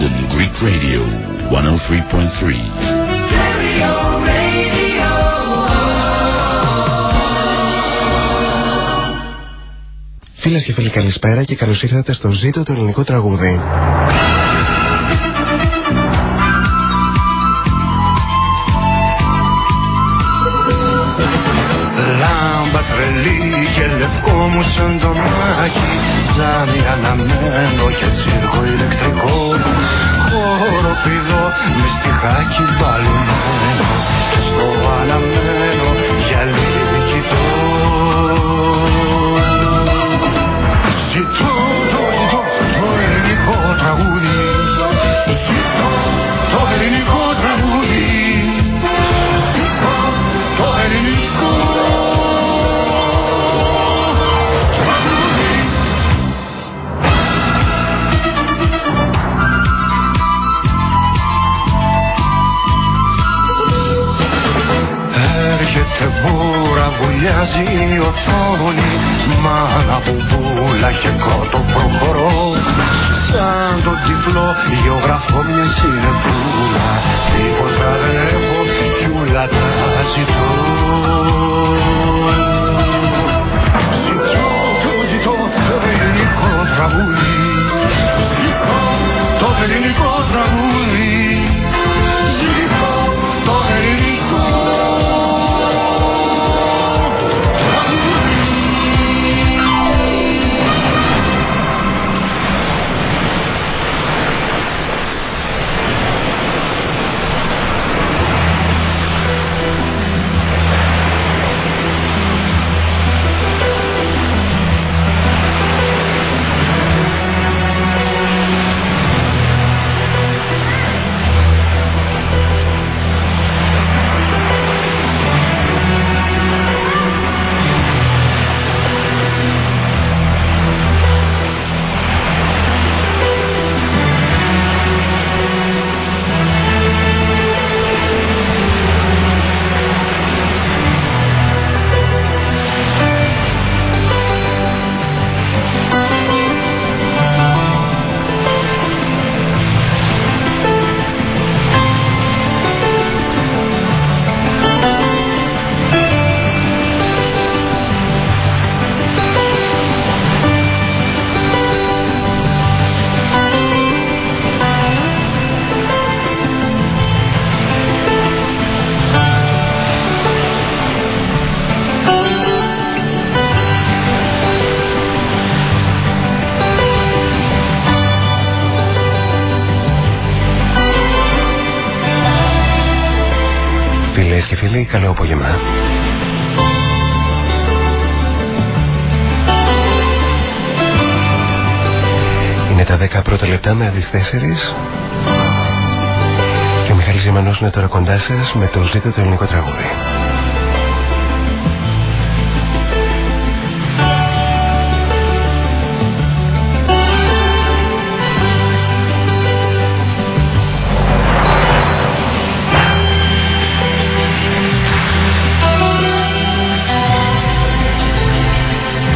London Greek Radio 103.3. Φίλες και φίλοι καλησπέρα και καλώς ήρθατε στο ζήτο του ελληνικού τραγούδι. Λάμπα τρελή και λευκό μου σαν το μάχη Ζάμι αναμένο και τσίρκο ηλεκτρικό. Χώρο πηδό με στιχάκι μπαλωμένο Και στο αναμένο γυαλί κοιτώ. Ζητώ βουλιάζει η οθόνη Μάνα μπουμπούλα και κότο προχωρώ. Σαν τον τυφλό γεωγραφώ μια συνεπούλα Τίποτα δεν έχω κι ούλα τα ζητώ. Ζητώ, το ζητώ το ελληνικό τραγούδι. Ζητώ το ελληνικό τραγούδι τις 4 και ο Μιχάλης Ζημανός είναι τώρα κοντά σας με το ζήτο το ελληνικό τραγούδι.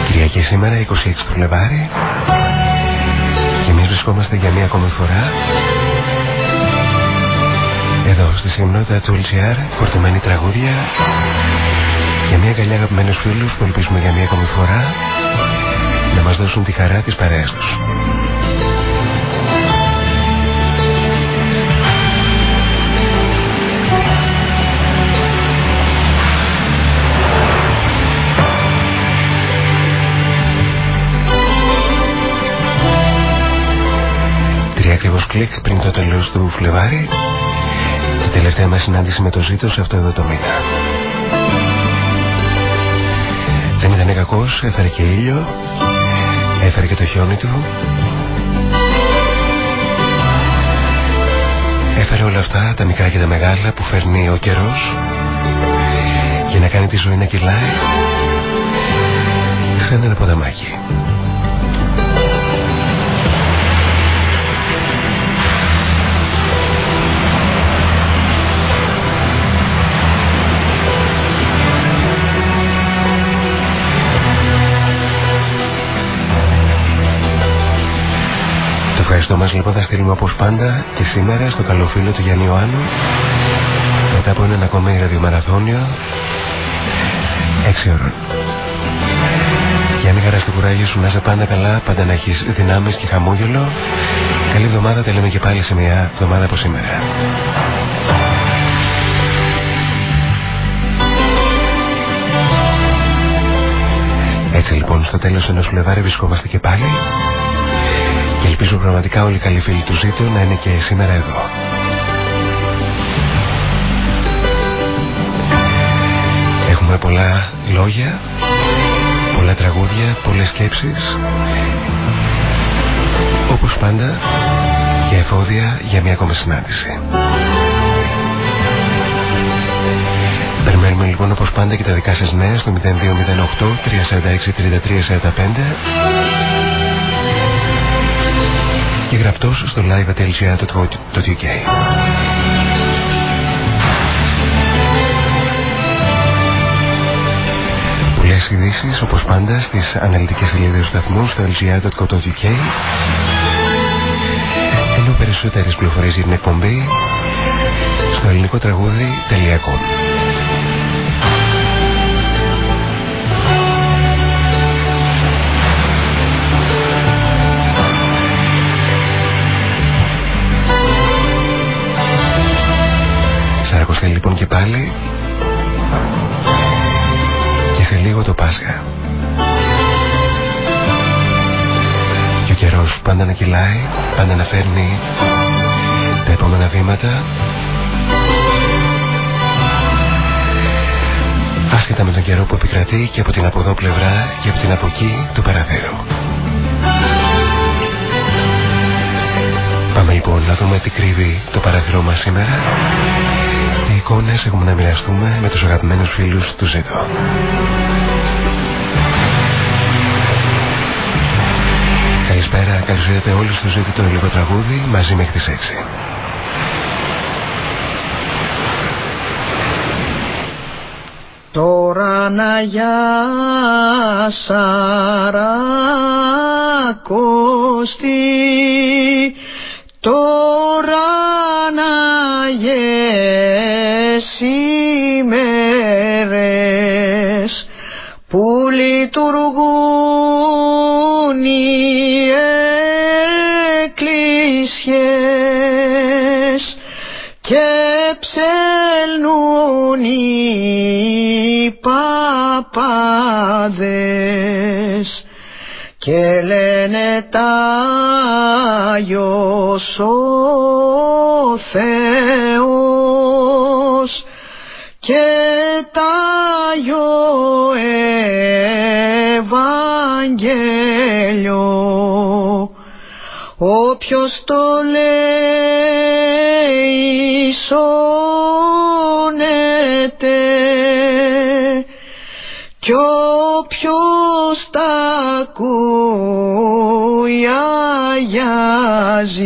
Κυριακή σήμερα 26 του Φλεβάρι και εμείς βρισκόμαστε για μία ακόμη φορά εδώ στη συχνότητα του LCR φορτωμένη τραγούδια για μια αγκαλιά αγαπημένους φίλους που ελπίζουμε για μια ακόμη φορά να μας δώσουν τη χαρά της παρέας τους. Κλικ πριν το τέλος του Φλεβάρι η τελευταία μας συνάντηση με το ζήτο σε αυτό εδώ το μήνα. Δεν ήταν κακός, έφερε και ήλιο, έφερε και το χιόνι του. Έφερε όλα αυτά, τα μικρά και τα μεγάλα που φέρνει ο καιρός για να κάνει τη ζωή να κυλάει σαν ένα ποδαμάκι. Στο μας λοιπόν θα στείλουμε όπως πάντα και σήμερα στο καλοφίλο του Γιάννη Ιωάννου μετά από έναν ακόμη ραδιομαραθώνιο 6 ώρων. Γιάννη χαράς στο κουράγιος σου να είσαι πάντα καλά, πάντα να έχεις δυνάμεις και χαμόγελο. Καλή εβδομάδα, τα λέμε και πάλι σε μια εβδομάδα από σήμερα. Έτσι λοιπόν στο τέλος ενός Φλεβάρι βρισκόμαστε και πάλι και ελπίζω πραγματικά όλοι οι καλοί φίλοι του ζήτω να είναι και σήμερα εδώ. Έχουμε πολλά λόγια, πολλά τραγούδια, πολλές σκέψεις όπως πάντα για εφόδια για μια ακόμη συνάντηση. Περιμένουμε λοιπόν όπως πάντα και τα δικά σας νέα στο 0208 346 3345 και γραπτός στο live.lgr.uk Πολλές ειδήσεις όπως πάντα στις αναλυτικές σελίδες του σταθμού στο lgr.co.uk ενώ περισσότερες πληροφορίες για την εκπομπή στο ελληνικό τραγούδι.com λοιπόν και πάλι και σε λίγο το Πάσχα. Και ο καιρός πάντα να κυλάει, πάντα να φέρνει τα επόμενα βήματα άσχετα με τον καιρό που επικρατεί και από την από εδώ πλευρά και από την από εκεί του παραθέρου. Πάμε λοιπόν να δούμε τι κρύβει το παραθυρό μας σήμερα εικόνες έχουμε να μοιραστούμε με τους αγαπημένους φίλους του Ζήτω. Καλησπέρα, καλώς ήρθατε όλοι στο Ζήτω το ελληνικό τραγούδι μαζί μέχρι τις 6. Τώρα να για σαρακοστή τώρα να ημέρες που λειτουργούν οι εκκλησιές και ψελνούν οι παπάδες και λένε τα Άγιος ο Θεός και τα Άγιο Ευαγγέλιο. Όποιος το λέει σώνεται κι όποιος τα ακούει αγιάζει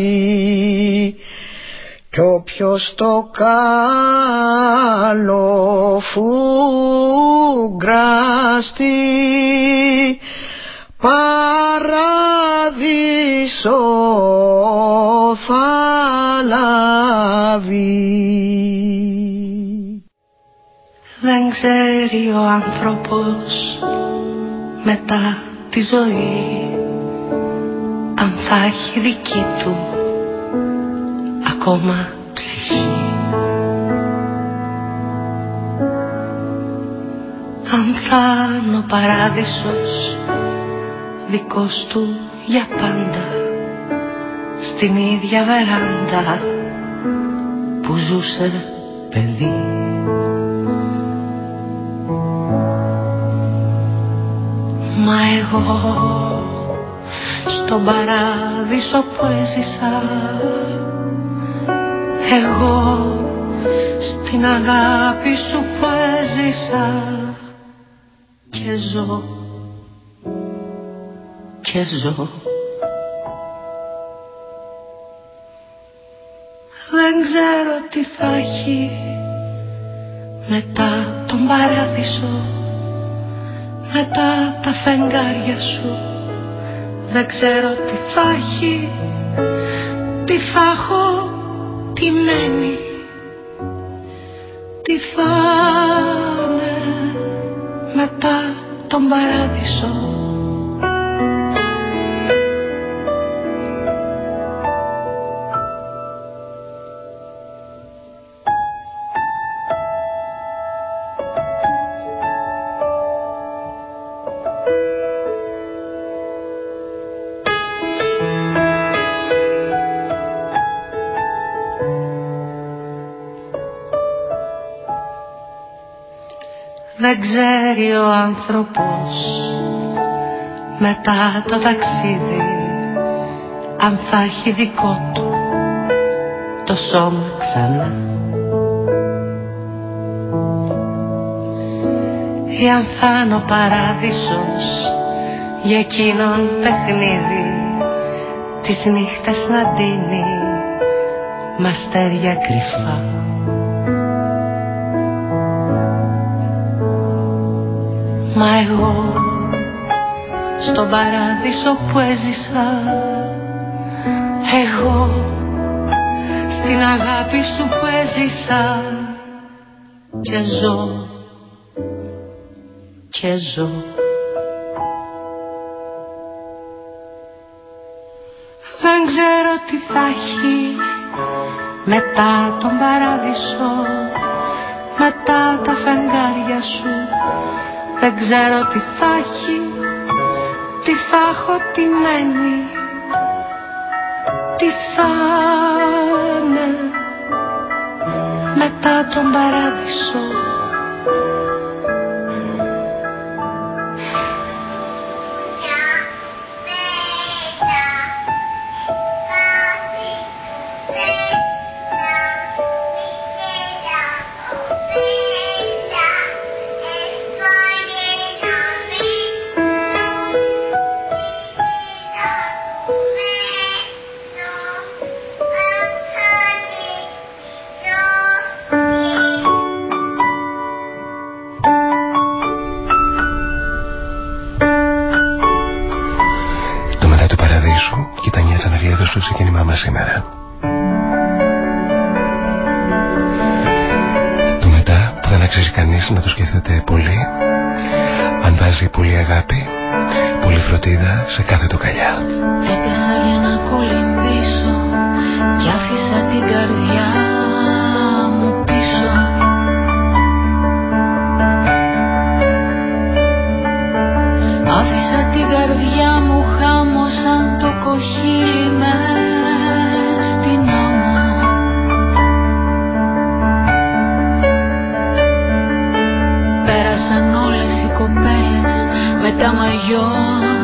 κι όποιος το καλό φουγκραστεί παράδεισο θα λάβει. Δεν ξέρει ο άνθρωπος μετά τη ζωή. Αν θα έχει δική του ακόμα ψυχή. Αν θα είναι ο παράδεισος δικός του για πάντα στην ίδια βεράντα που ζούσε παιδί Μα εγώ στον παράδεισο που έζησα Εγώ στην αγάπη σου που έζησα Και ζω και ζω. Δεν ξέρω τι θα έχει μετά τον παράδεισο μετά τα φεγγάρια σου. Δεν ξέρω τι θα έχει Τι θα έχω, τι μένει Τι θα μετά τον παράδεισο δεν ξέρει ο άνθρωπος. Μετά το ταξίδι αν θα έχει δικό του το σώμα ξανά. Ή αν θα είναι ο παράδεισος για εκείνον παιχνίδι τις νύχτες να ντύνει μαστέρια κρυφά Μα εγώ στον παράδεισο που έζησα Εγώ στην αγάπη σου που έζησα Και ζω και ζω. Δεν ξέρω τι θα έχει μετά τον παράδεισο μετά τα φεγγάρια σου δεν ξέρω τι θα έχει, τι θα έχω, τι μένει, τι θα είναι μετά τον παράδεισο. Τα μαγιό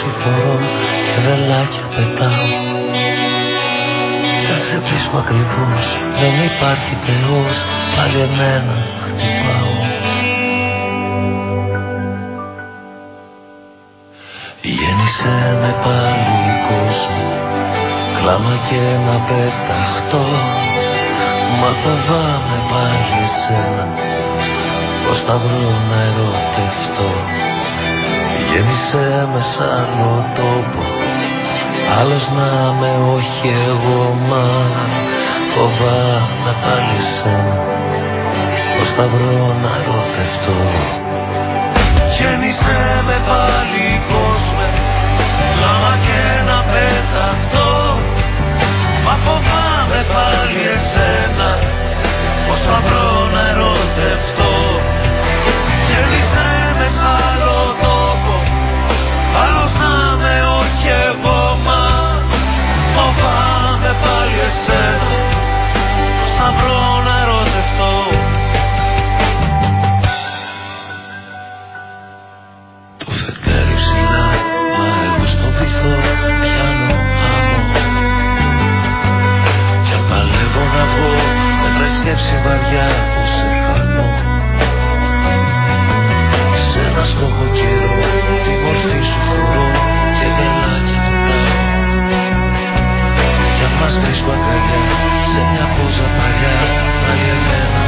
σου φορώ και βελάκια πετάω. Θα σε βρίσκω ακριβώς δεν υπάρχει Θεός πάλι εμένα χτυπάω. Γέννησε με πάλι κόσμος κλάμα και να πεταχτώ. Μα φοβάμαι πάλι εσένα Πώς θα βρω να ερωτευτώ Γέμισε με σ' άλλο τόπο Άλλος να με όχι εγώ μα Φοβάμαι πάλι εσένα Πώς θα βρω να ερωτευτώ Γέμισε με πάλι κόσμε Κλάμα και να πεταχτώ Μα φοβάμαι πάλι εσένα Πώς θα βρω να ερωτευτώ σκέψη βαριά που σε χάνω. Σε ένα στόχο καιρό τη μορφή σου φορώ και βελάκια βουτάω Κι αν μας βρίσκω αγκαλιά σε μια πόζα παλιά πάλι εμένα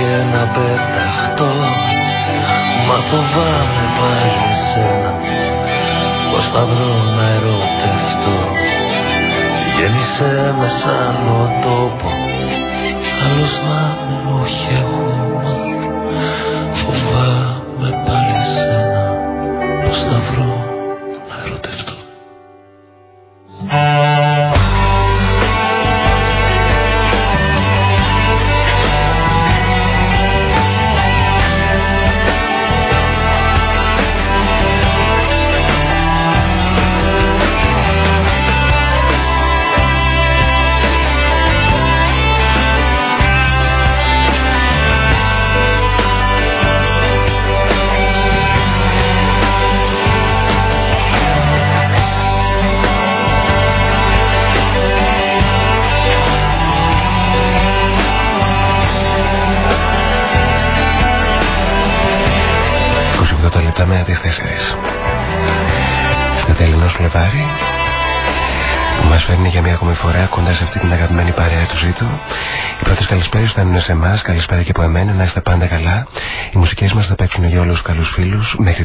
και να πεταχτώ. Μα φοβάμαι πάλι εσένα Πώς θα βρω να ερωτευτώ. Γέννησε με σ' άλλο τόπο Άλλος να με όχι εγώ μα Φοβάμαι παρέα του ζήτου. Οι πρώτες καλησπέρες φτάνουν σε εμάς, καλησπέρα και από εμένα, να είστε πάντα καλά. Οι μουσικές μας θα παίξουν για όλους τους καλούς φίλους μέχρι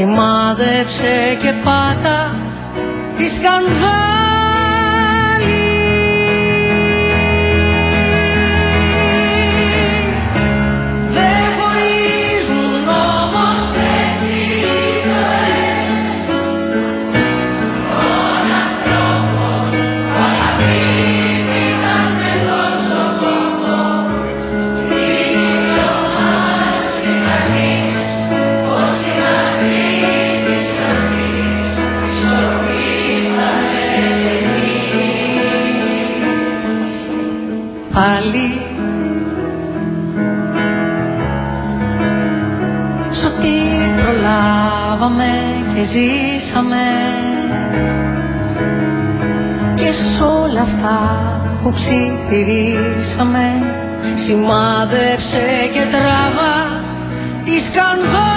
σημάδεψε και πάτα τη σκανδά ζήσαμε. Και σ' όλα αυτά που ψιθυρίσαμε σημάδεψε και τράβα τη σκανδάλη.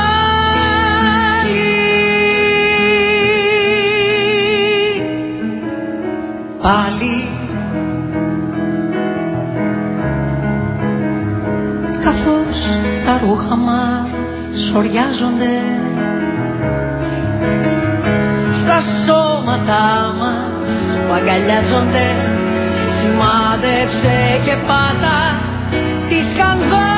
Πάλι καθώς τα ρούχα μας σοριάζονται σώματα μας που αγκαλιάζονται. Σημάδεψε και πάντα τη σκανδάλη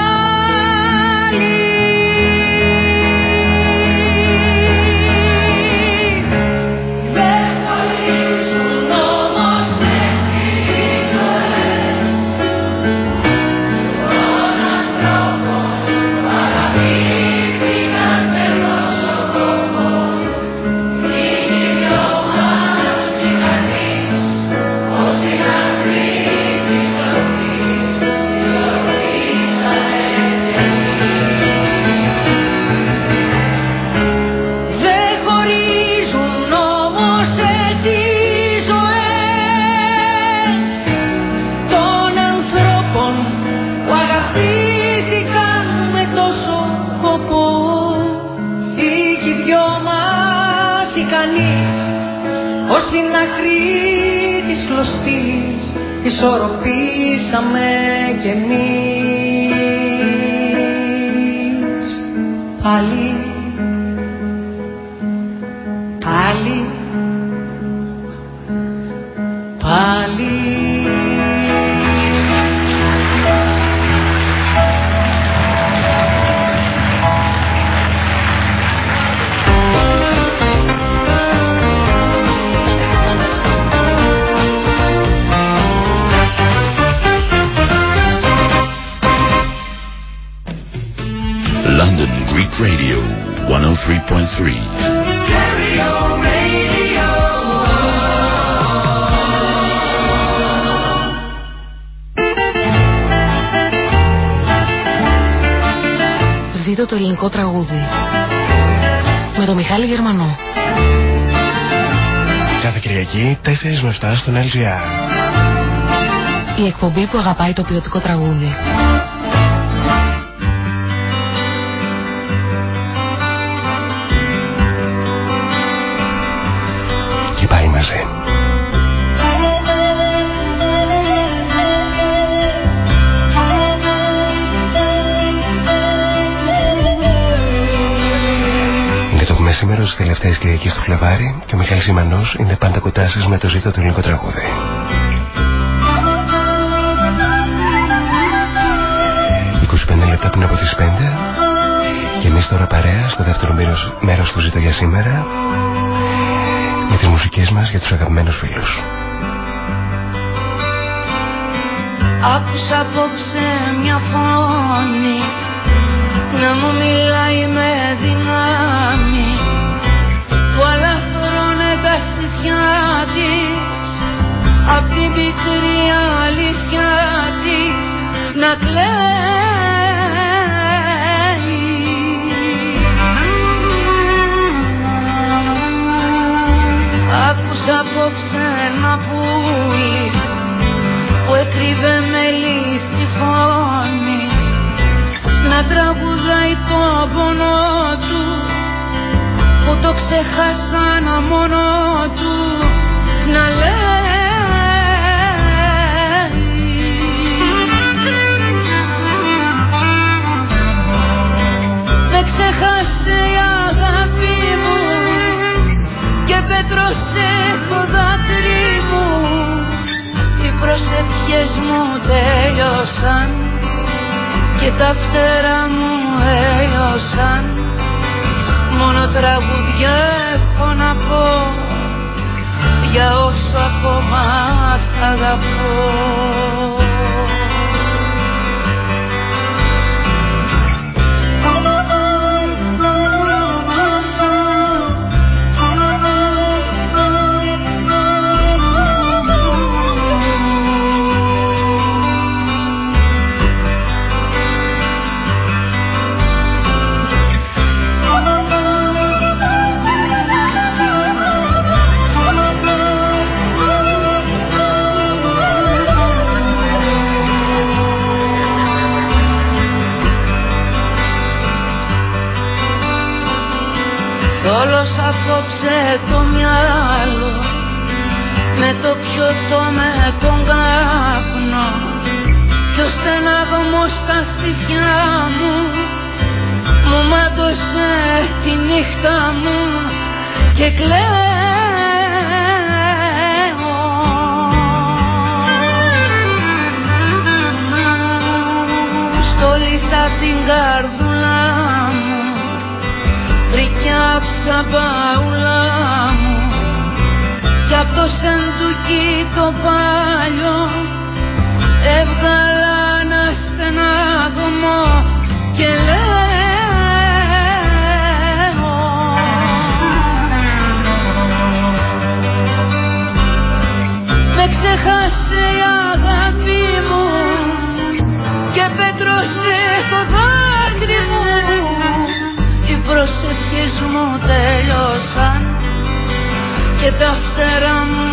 4 με 7 στον LGR. Η εκπομπή που αγαπάει το ποιοτικό τραγούδι. Τι τελευταίες Κυριακές του Φλεβάρι και ο Μιχάλης Σιμανός είναι πάντα κοντά σας με το ζήτο του ελληνικού τραγούδι. 25 λεπτά πριν από τις 5 και εμείς τώρα παρέα στο δεύτερο μέρος, μέρος του ζήτω για σήμερα για τις μουσικές μας για τους αγαπημένους φίλους. Άκουσα απόψε μια φωνή να μου μιλάει με δυνάμει που αλαφρώνε τα στοιχιά της. Απ' την πικρή αλήθεια της να κλαίει. Άκουσα απόψε ένα πουλί που έκρυβε μέλη στη φωνή. Να τραγουδάει το πόνο του που το ξεχάσανα μόνο του να λέει. Με ξεχάσε η αγάπη μου και πέτρωσε το δάκρυ μου. Οι προσευχές μου τέλειωσαν και τα φτερά μου έλειωσαν. Μόνο τραγουδιά έχω να πω για όσο ακόμα θα αγαπώ Όλος απόψε το μυαλό. Με το πιωτό με τον καπνό. Κι ο στεναγμός στα στήθια μου. Μου μάτωσε τη νύχτα μου. Και κλαίω. Στόλισα την καρδούλα τα παουλά μου. Κι απ' το σεντούκι το πάλιο έβγαλα ένα στενάγμο και λέω Με ξεχάσες τέλειωσαν και τα φτερά μου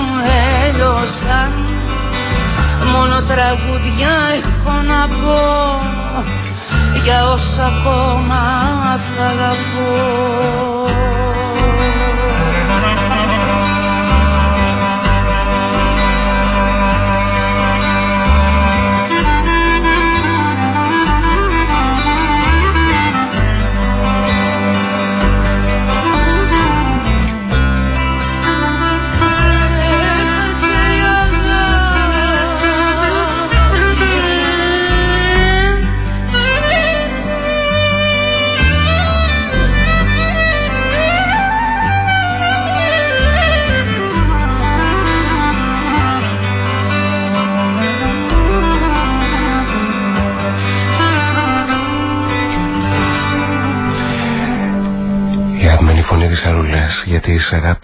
έλειωσαν. Μόνο τραγουδιά έχω να πω για όσα ακόμα θα αγαπώ 40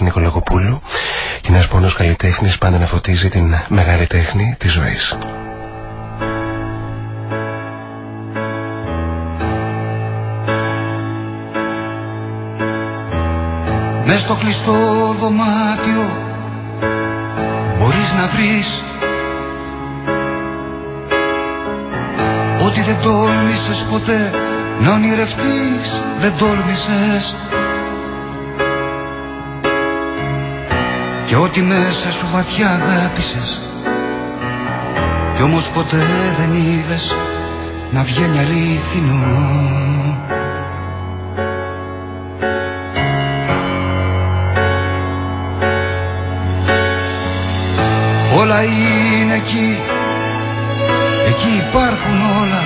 Νικολακοπούλου και ένας πόνος καλλιτέχνης πάντα να φωτίζει την μεγάλη τέχνη της ζωής. Μες στο κλειστό δωμάτιο μπορείς να βρεις Ότι δεν τόλμησες ποτέ να ονειρευτείς δεν τόλμησες Και ότι μέσα σου βαθιά αγάπησες Κι όμως ποτέ δεν είδες να βγαίνει αλήθινο Όλα είναι εκεί Εκεί υπάρχουν όλα.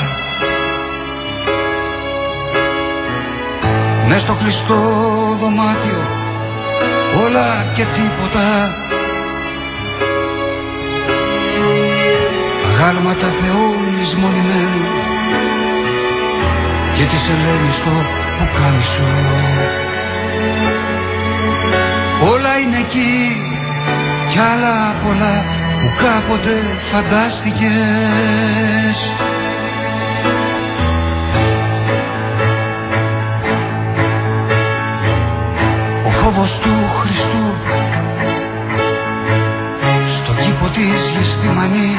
Μες στο κλειστό δωμάτιο Όλα και τίποτα. Αγάλματα θεών λησμονημένου Και της ελένης το πουκάμισο Όλα είναι εκεί κι άλλα πολλά που κάποτε φαντάστηκες φόβος του Χριστού. Στον κήπο της Γεστημανή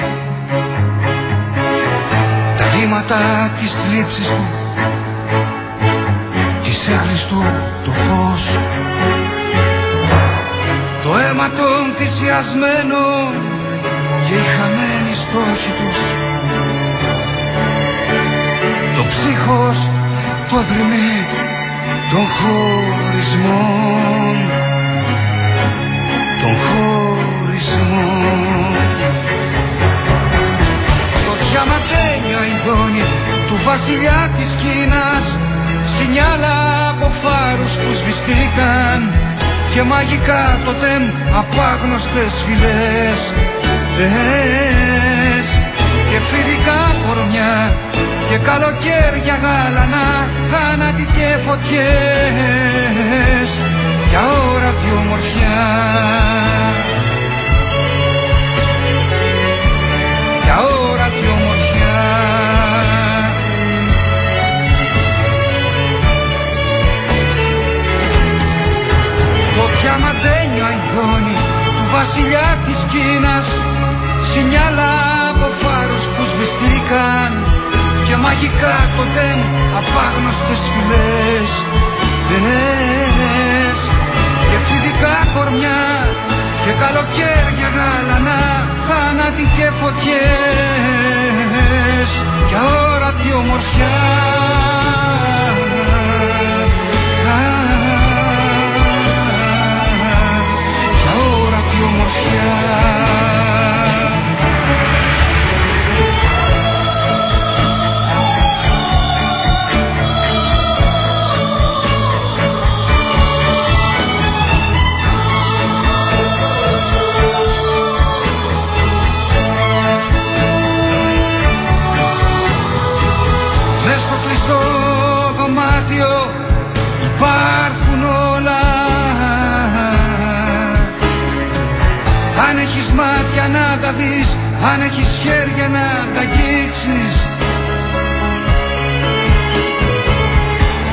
τα βήματα της θλίψης του. Της έγκλης το φως. Το αίμα των θυσιασμένων και οι χαμένοι στόχοι τους. Το ψύχος το αδρυμή των χωρισμών των χωρισμών το διαματένιο ειδόνι του βασιλιά της Κίνας σινιάλα από φάρους που σβηστήκαν και μαγικά τεμ απάγνωστες φυλές. Και φοιτικά κορμιά και καλοκαίρια γάλανα θάνατοι και φωτιές για όρατη ομορφιά για όρατη ομορφιά το διαμαντένιο αηδόνι του βασιλιά της Κίνας Σινιάλα μαγικά τοτέμ απάγνωστες φυλές Δες και φιδικά κορμιά και καλοκαίρια γάλανα θάνατοι και φωτιές. Και αόρατη ομορφιά. Και αόρατη ομορφιά Αν έχεις χέρια να τα αγγίξεις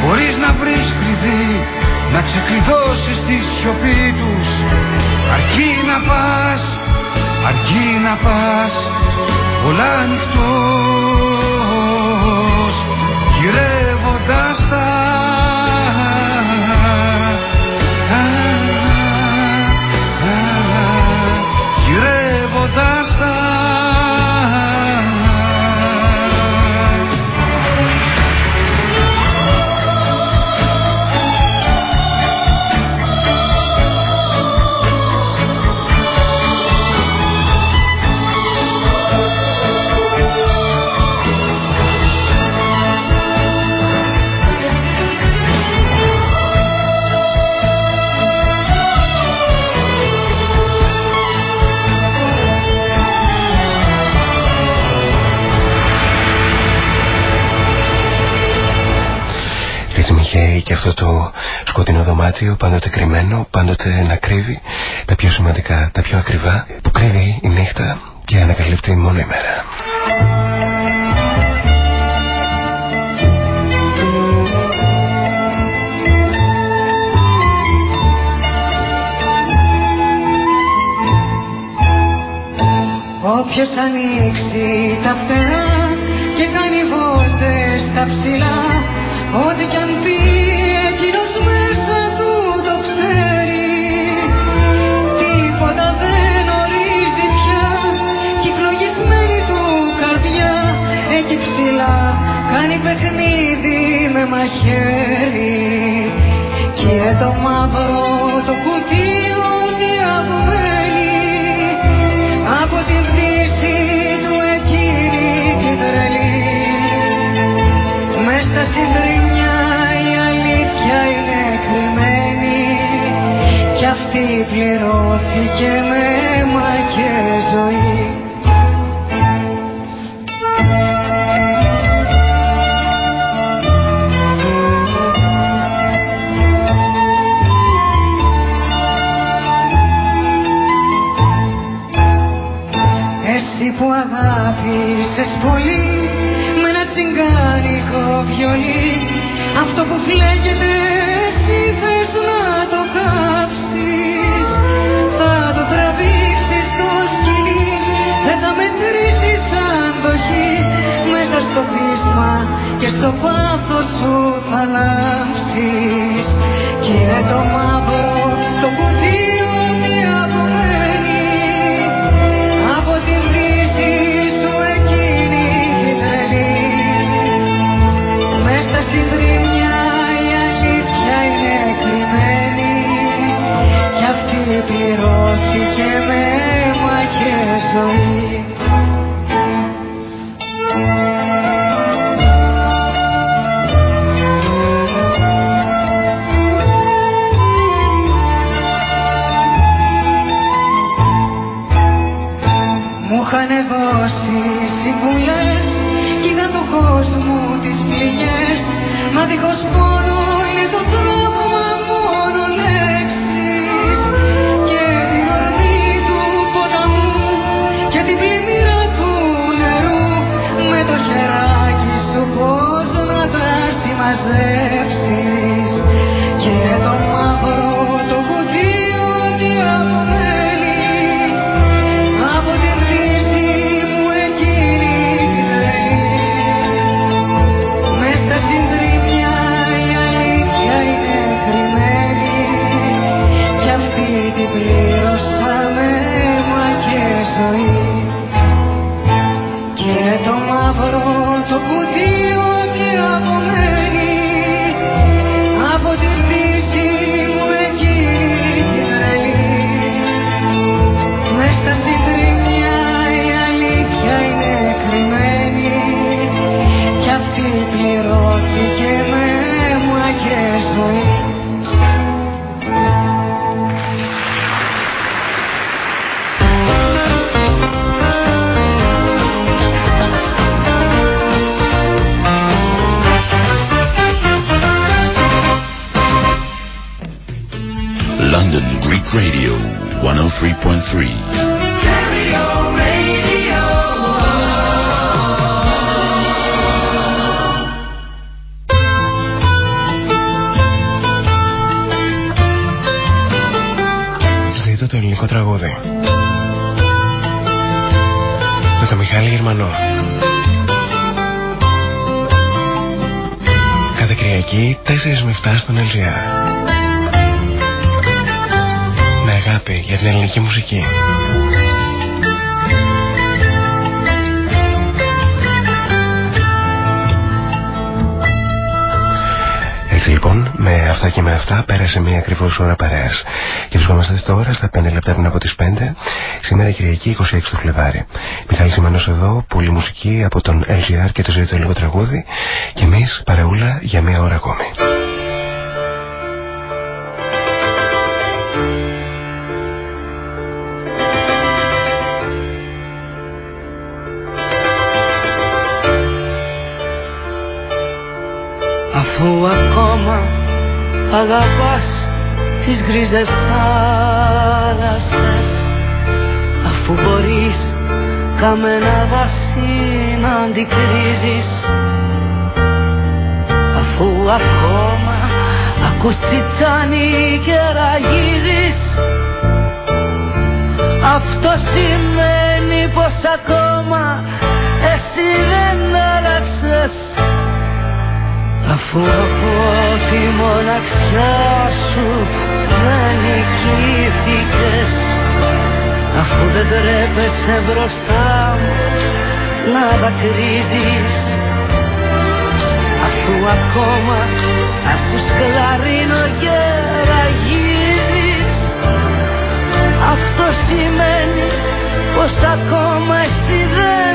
Μπορείς να βρεις κλειδί Να ξεκλειδώσεις τη σιωπή τους. Αρκεί να πας Αρκεί να πας Πολλά ανοιχτός δωμάτιο πάντοτε κρυμμένο, πάντοτε να κρύβει τα πιο σημαντικά, τα πιο ακριβά που κρύβει η νύχτα και ανακαλύπτει μόνο η μέρα. Όποιος ανοίξει τα φτερά και κάνει βόλτες στα ψηλά Ό,τι κι αν πει μαχαίρι Και το μαύρο το κουτί ό,τι απομένει. Από την πτήση του εκείνη την τρελή. Μες στα συντριμμιά η αλήθεια είναι κρυμμένη. Κι αυτή πληρώθηκε με αίμα και ζωή που αγάπησες πολύ με ένα τσιγκάνικο βιολί. Αυτό που φλέγεται εσύ θες να το κάψεις. Θα το τραβήξεις στο σκηνή δεν θα μετρήσεις αντοχή. Μέσα στο πείσμα και στο πάθος σου θα λάμψεις. Κι είναι το μαύρο πληρώθηκε με αίμα και ζωή στον LGR. Με αγάπη για την ελληνική μουσική. Έτσι λοιπόν, με αυτά και με αυτά πέρασε μια ακριβώς ώρα παρέας. Και βρισκόμαστε τώρα στα 5 λεπτά πριν από τις 5, σήμερα Κυριακή 26 του Φλεβάρι. Μιχάλη Σιμανός εδώ, πολύ μουσική από τον LGR και το ζωή του λίγο τραγούδι. Και εμείς παρεούλα για μια ώρα ακόμη. Τις γκρίζες θάλασσες. Αφού μπορείς καμένα βασί να αντικρίζεις. Αφού ακόμα ακούς τσιτσάνι και ραγίζεις. Αυτό σημαίνει πως ακόμα εσύ δεν άλλαξες. Αφού από τη μοναξιά σου δεν νικήθηκες αφού δεν τρέπεσαι μπροστά μου να δακρύζεις. Αφού ακόμα ακούς κλαρίνο και ραγίζεις αυτό σημαίνει πως ακόμα εσύ δεν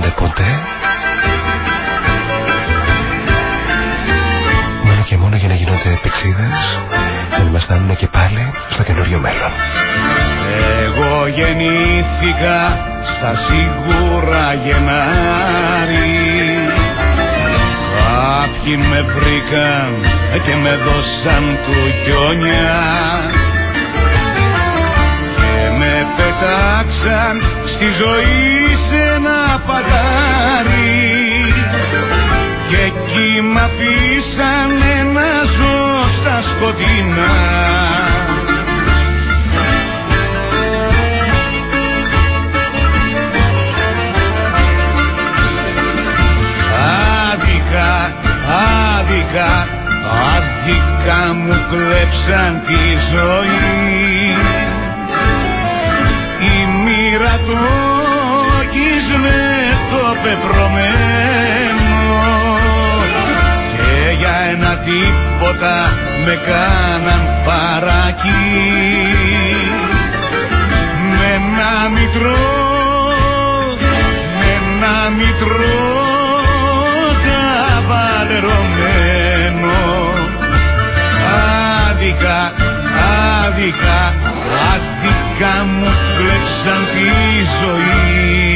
κλέβονται ποτέ μόνο και μόνο για να γίνονται πηξίδες και να μας στάνουν και πάλι στο καινούριο μέλλον. Εγώ γεννήθηκα στα σίγουρα Γενάρη. Κάποιοι με βρήκαν και με δώσαν χιόνια. Πετάξαν στη ζωή σε ένα παγάρι και εκεί μ' αφήσαν να ζω στα σκοτεινά. Άδικα, άδικα, άδικα μου κλέψαν τη ζωή. Μοίρα το με το πεπρωμένο. Και για ένα τίποτα με κάναν παρακεί με ένα μητρό με ένα μητρό τσαβαλερωμένο άδικα άδικα άδικα μου κλέψαν τη ζωή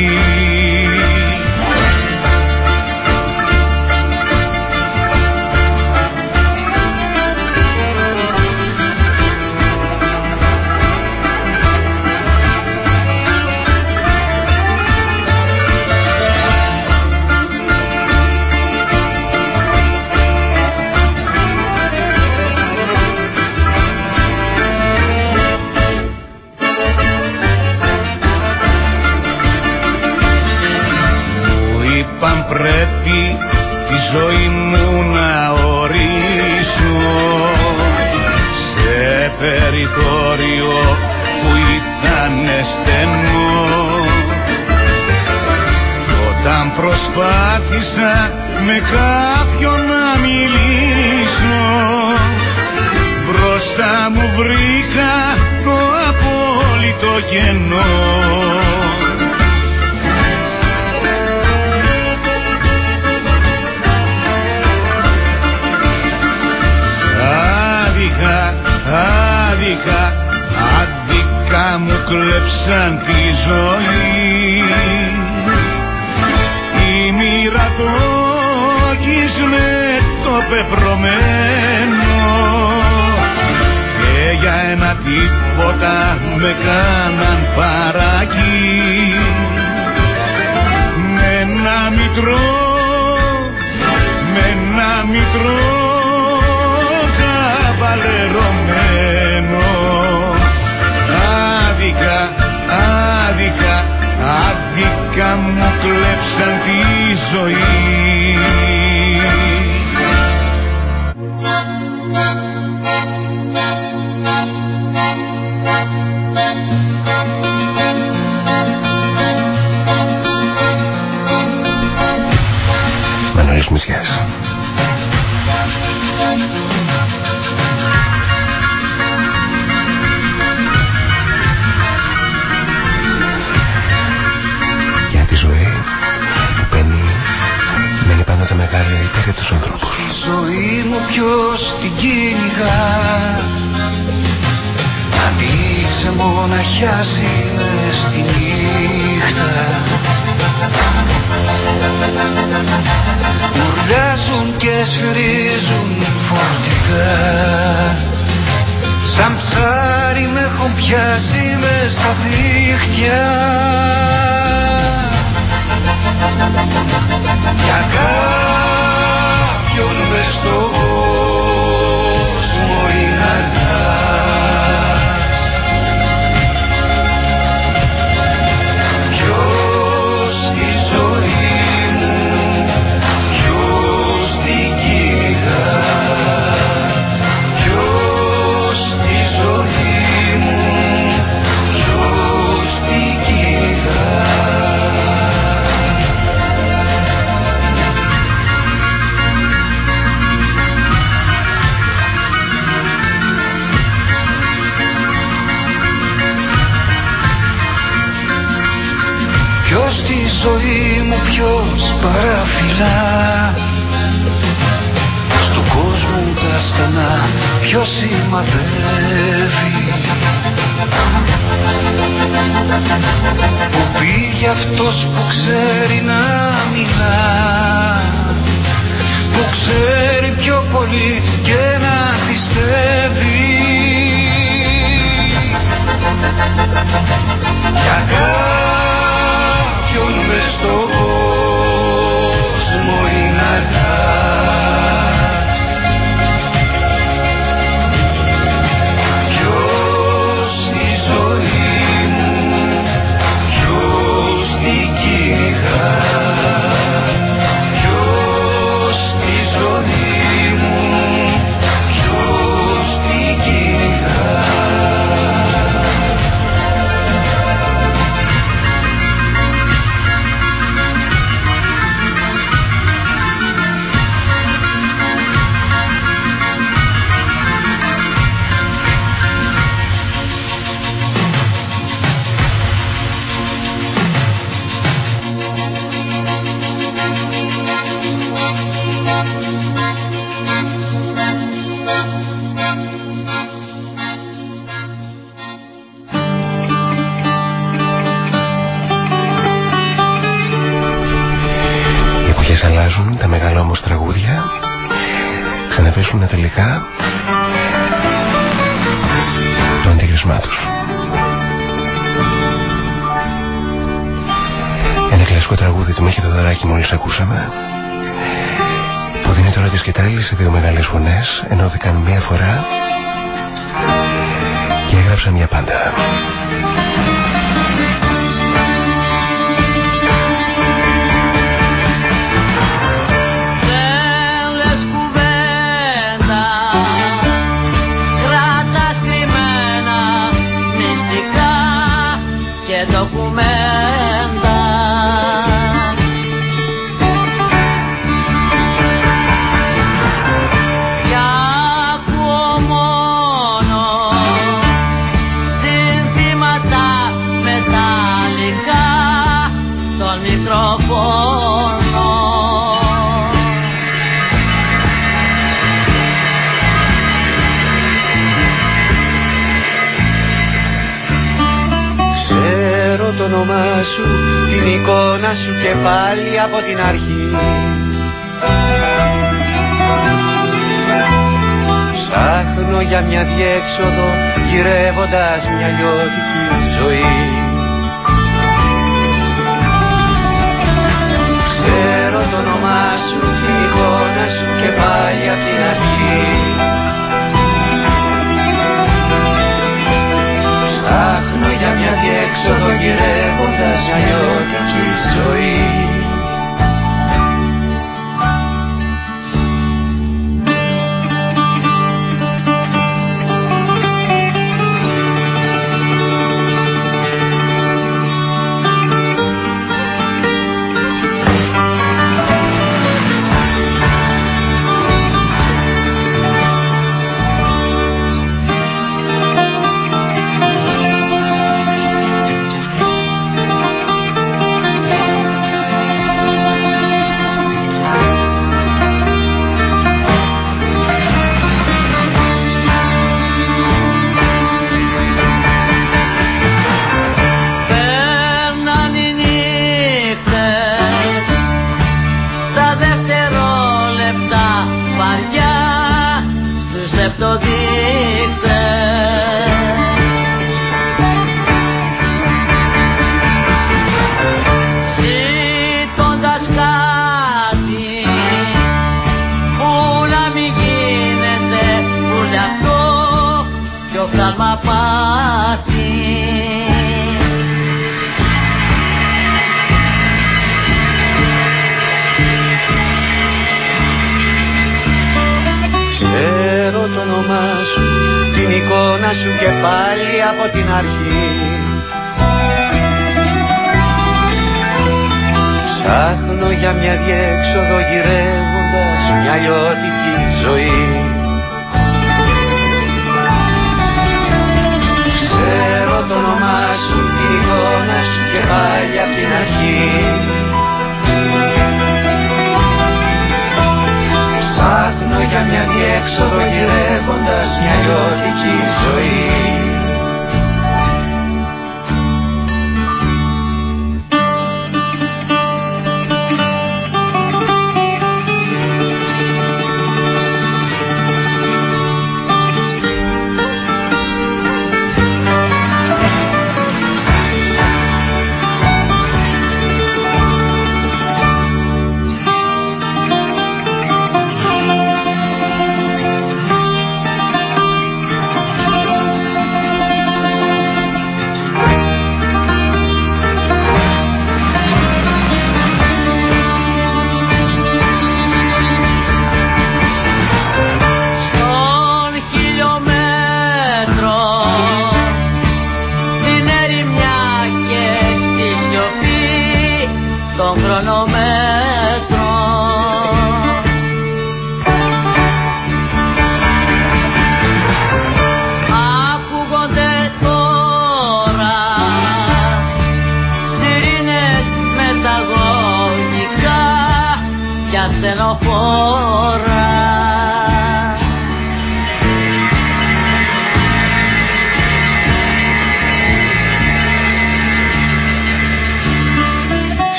τη τα μεγάλα όμως τραγούδια ξαναβρίσκουν τελικά το αντίγρισμά τους. Ένα κλασικό τραγούδι του Μέχη Θοδωράκη μόλις ακούσαμε που δίνει τώρα τη σκητάλη σε δύο μεγάλες φωνές ενώθηκαν μία φορά και έγραψαν για πάντα. Σου, την εικόνα σου και πάλι από την αρχή. Ψάχνω για μια διέξοδο γυρεύοντας μια λιώτικη ζωή. Ξέρω το όνομά σου, την εικόνα σου και πάλι από την αρχή για μια διέξοδο γυρεύοντας μια λιώτικη ζωή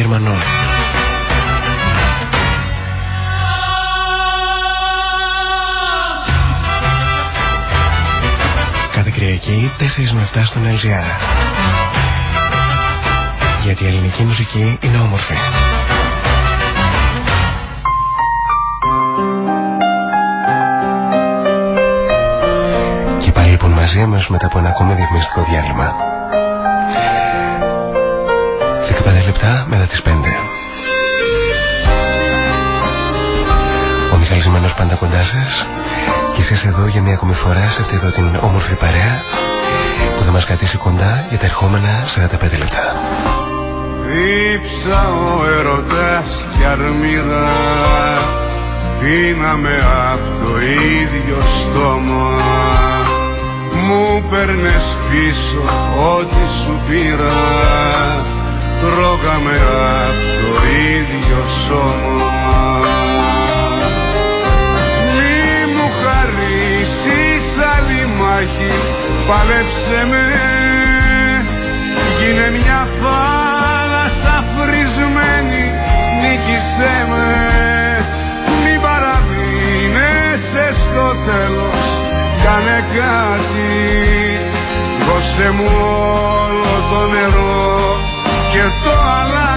Γερμανό. Κάθε Κυριακή 4 με 7 στον LGR. Γιατί η ελληνική μουσική είναι όμορφη. Και πάλι λοιπόν μαζί μας μετά από ένα ακόμη διαφημιστικό διάλειμμα. 15 λεπτά μετά τις 5. Ο Μιχάλης Μένος πάντα κοντά σας και εσείς εδώ για μια ακόμη φορά σε αυτή εδώ την όμορφη παρέα που θα μας κρατήσει κοντά για τα ερχόμενα 45 λεπτά. Δίψα ο ερωτάς κι αρμίδα Πίναμε απ' το ίδιο στόμα Μου παίρνες πίσω ό,τι σου πήρα Τρώγαμε απ' το ίδιο σώμα. Μη μου χαρίσεις άλλη μάχη Πάλεψε με. Γίνε μια θάλασσα φρισμένη Νίκησέ με. Μην παραμείνεσαι στο τέλος Κάνε κάτι Δώσε μου όλο το νερό Και το αλάτι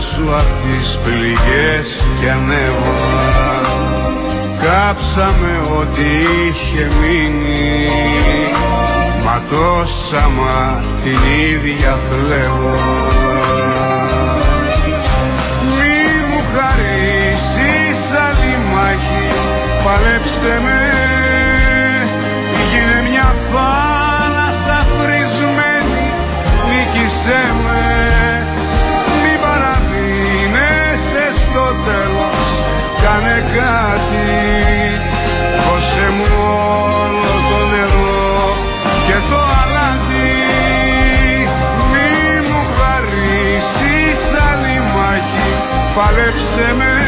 σου απ' τις πληγές κι ανέβα Κάψαμε ό,τι είχε μείνει Μα τόσα μα την ίδια θλεύω Μη μου χαρίσεις άλλη μάχη Παλέψε με Γίνε μια θάλασσα Παλέψε με.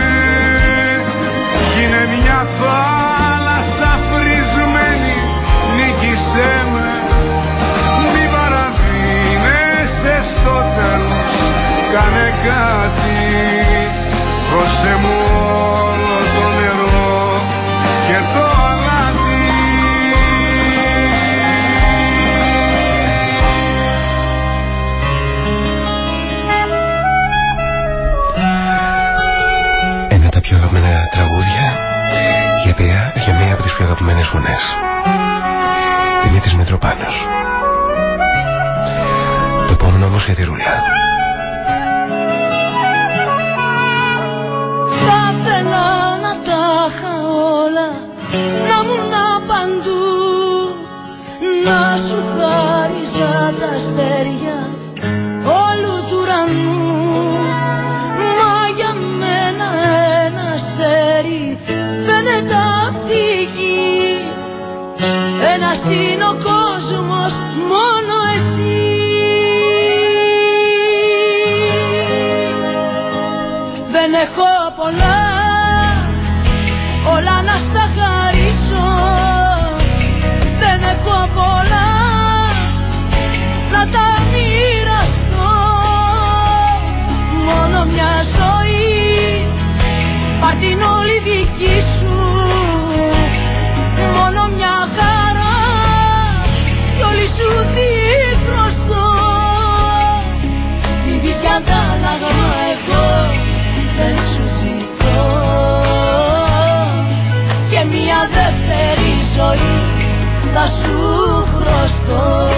Αγαπημένες φωνές. Δημήτρης Μητροπάνος. Το επόμενο όμως για τη ρούλα. Ζωή θα σου χρωστώ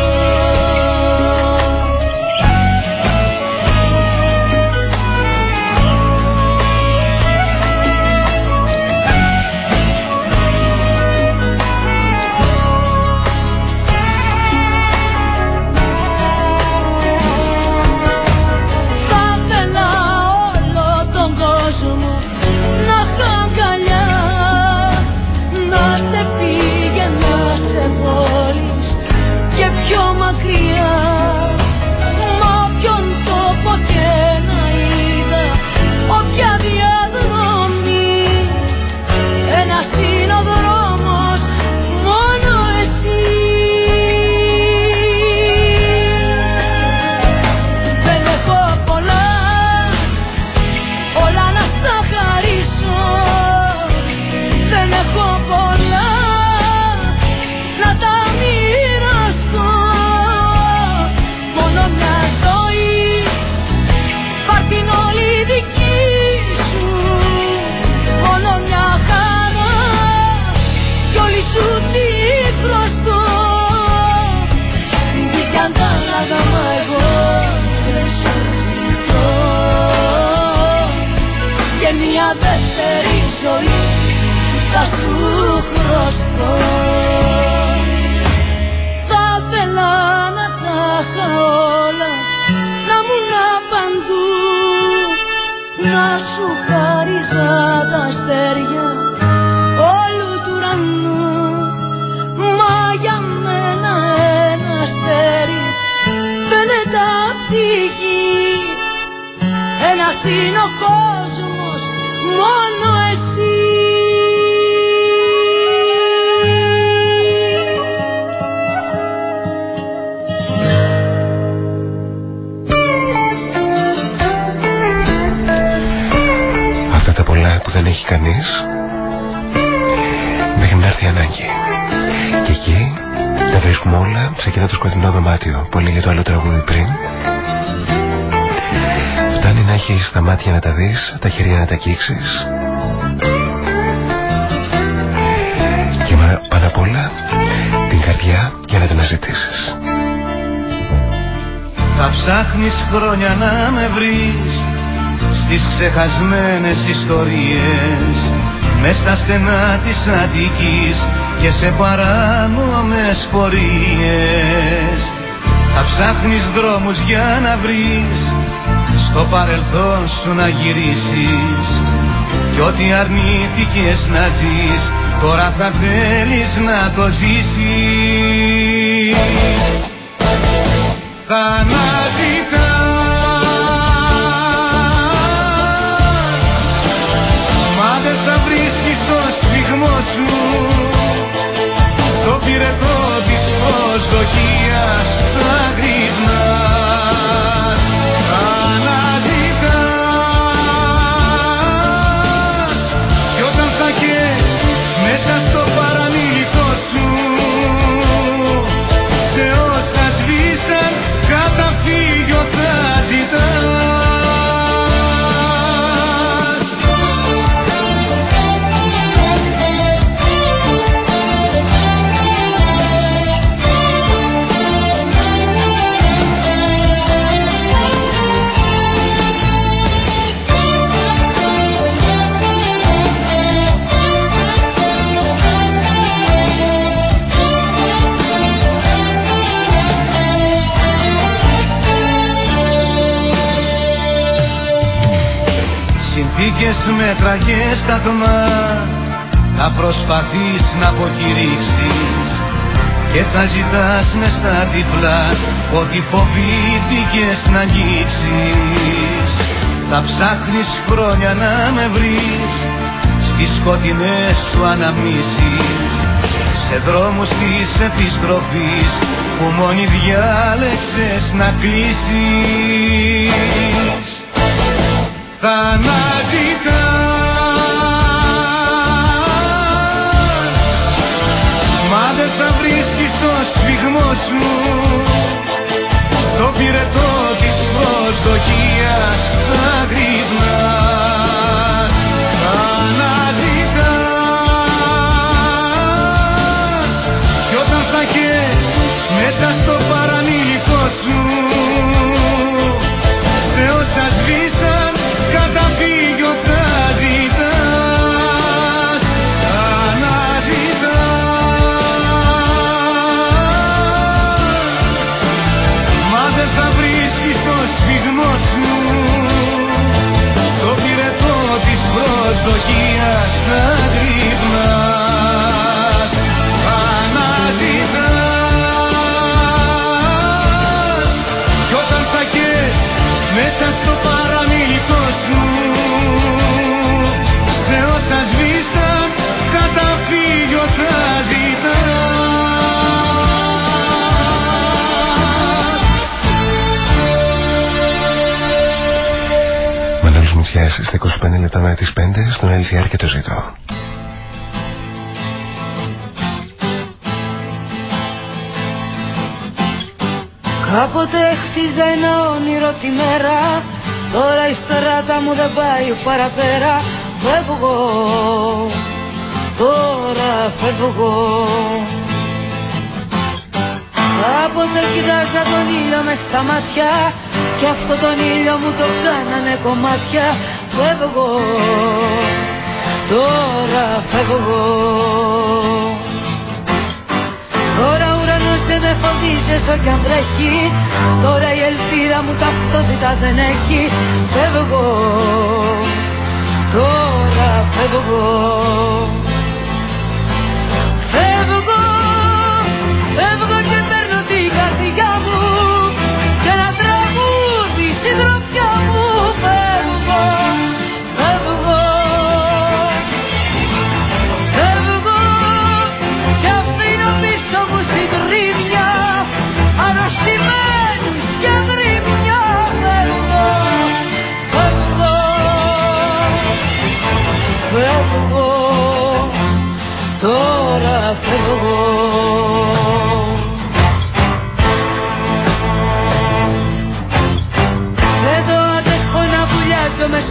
Ένας είναι ο κόσμος, μόνο εσύ Αυτά τα πολλά που δεν έχει κανείς μέχρι να έρθει η ανάγκη. Και εκεί τα βρίσκουμε όλα σε εκείνο το σκοτεινό δωμάτιο που έλεγε το άλλο τραγούδι πριν. Φτάνει να έχεις τα μάτια να τα δεις, τα χέρια να τα αγγίξεις και μα- πάνω απ' όλα την καρδιά για να την αναζητήσεις. Θα ψάχνεις χρόνια να με βρεις Στις ξεχασμένες ιστορίες Μες στα στενά της Αττικής Και σε παράνομες πορείες Θα ψάχνεις δρόμους για να βρεις Στο παρελθόν σου να γυρίσεις. Κι ό,τι αρνήθηκες να ζεις Τώρα θα θέλεις να το ζήσεις μέτρα και σταθμά θα προσπαθείς να αποκηρύξεις και θα ζητάς μες στα τυφλά ότι φοβήθηκες να αγγίξεις. Θα ψάχνεις χρόνια να με βρεις στις σκοτεινές σου αναμνήσεις. Σε δρόμους της επιστροφής που μόνη διάλεξες να κλείσεις θα αναζητάς μα δεν θα βρίσκεις το σφιγμός σου το 25 λεπτά με τις 5 στον LCR και το ζητώ. Κάποτε χτίζα ένα όνειρο τη μέρα. Τώρα η στράτα μου δεν πάει παραπέρα. Φεύγω Τώρα φεύγω Κάποτε κοιτάζα τον ήλιο μες στα μάτια. Κι αυτό τον ήλιο μου το κάνανε κομμάτια Φεύγω Τώρα φεύγω Τώρα ο ουρανός δεν με φοβίζει όσο κι αν βρέχει Τώρα η ελπίδα μου ταυτότητα δεν έχει. Φεύγω Τώρα φεύγω Φεύγω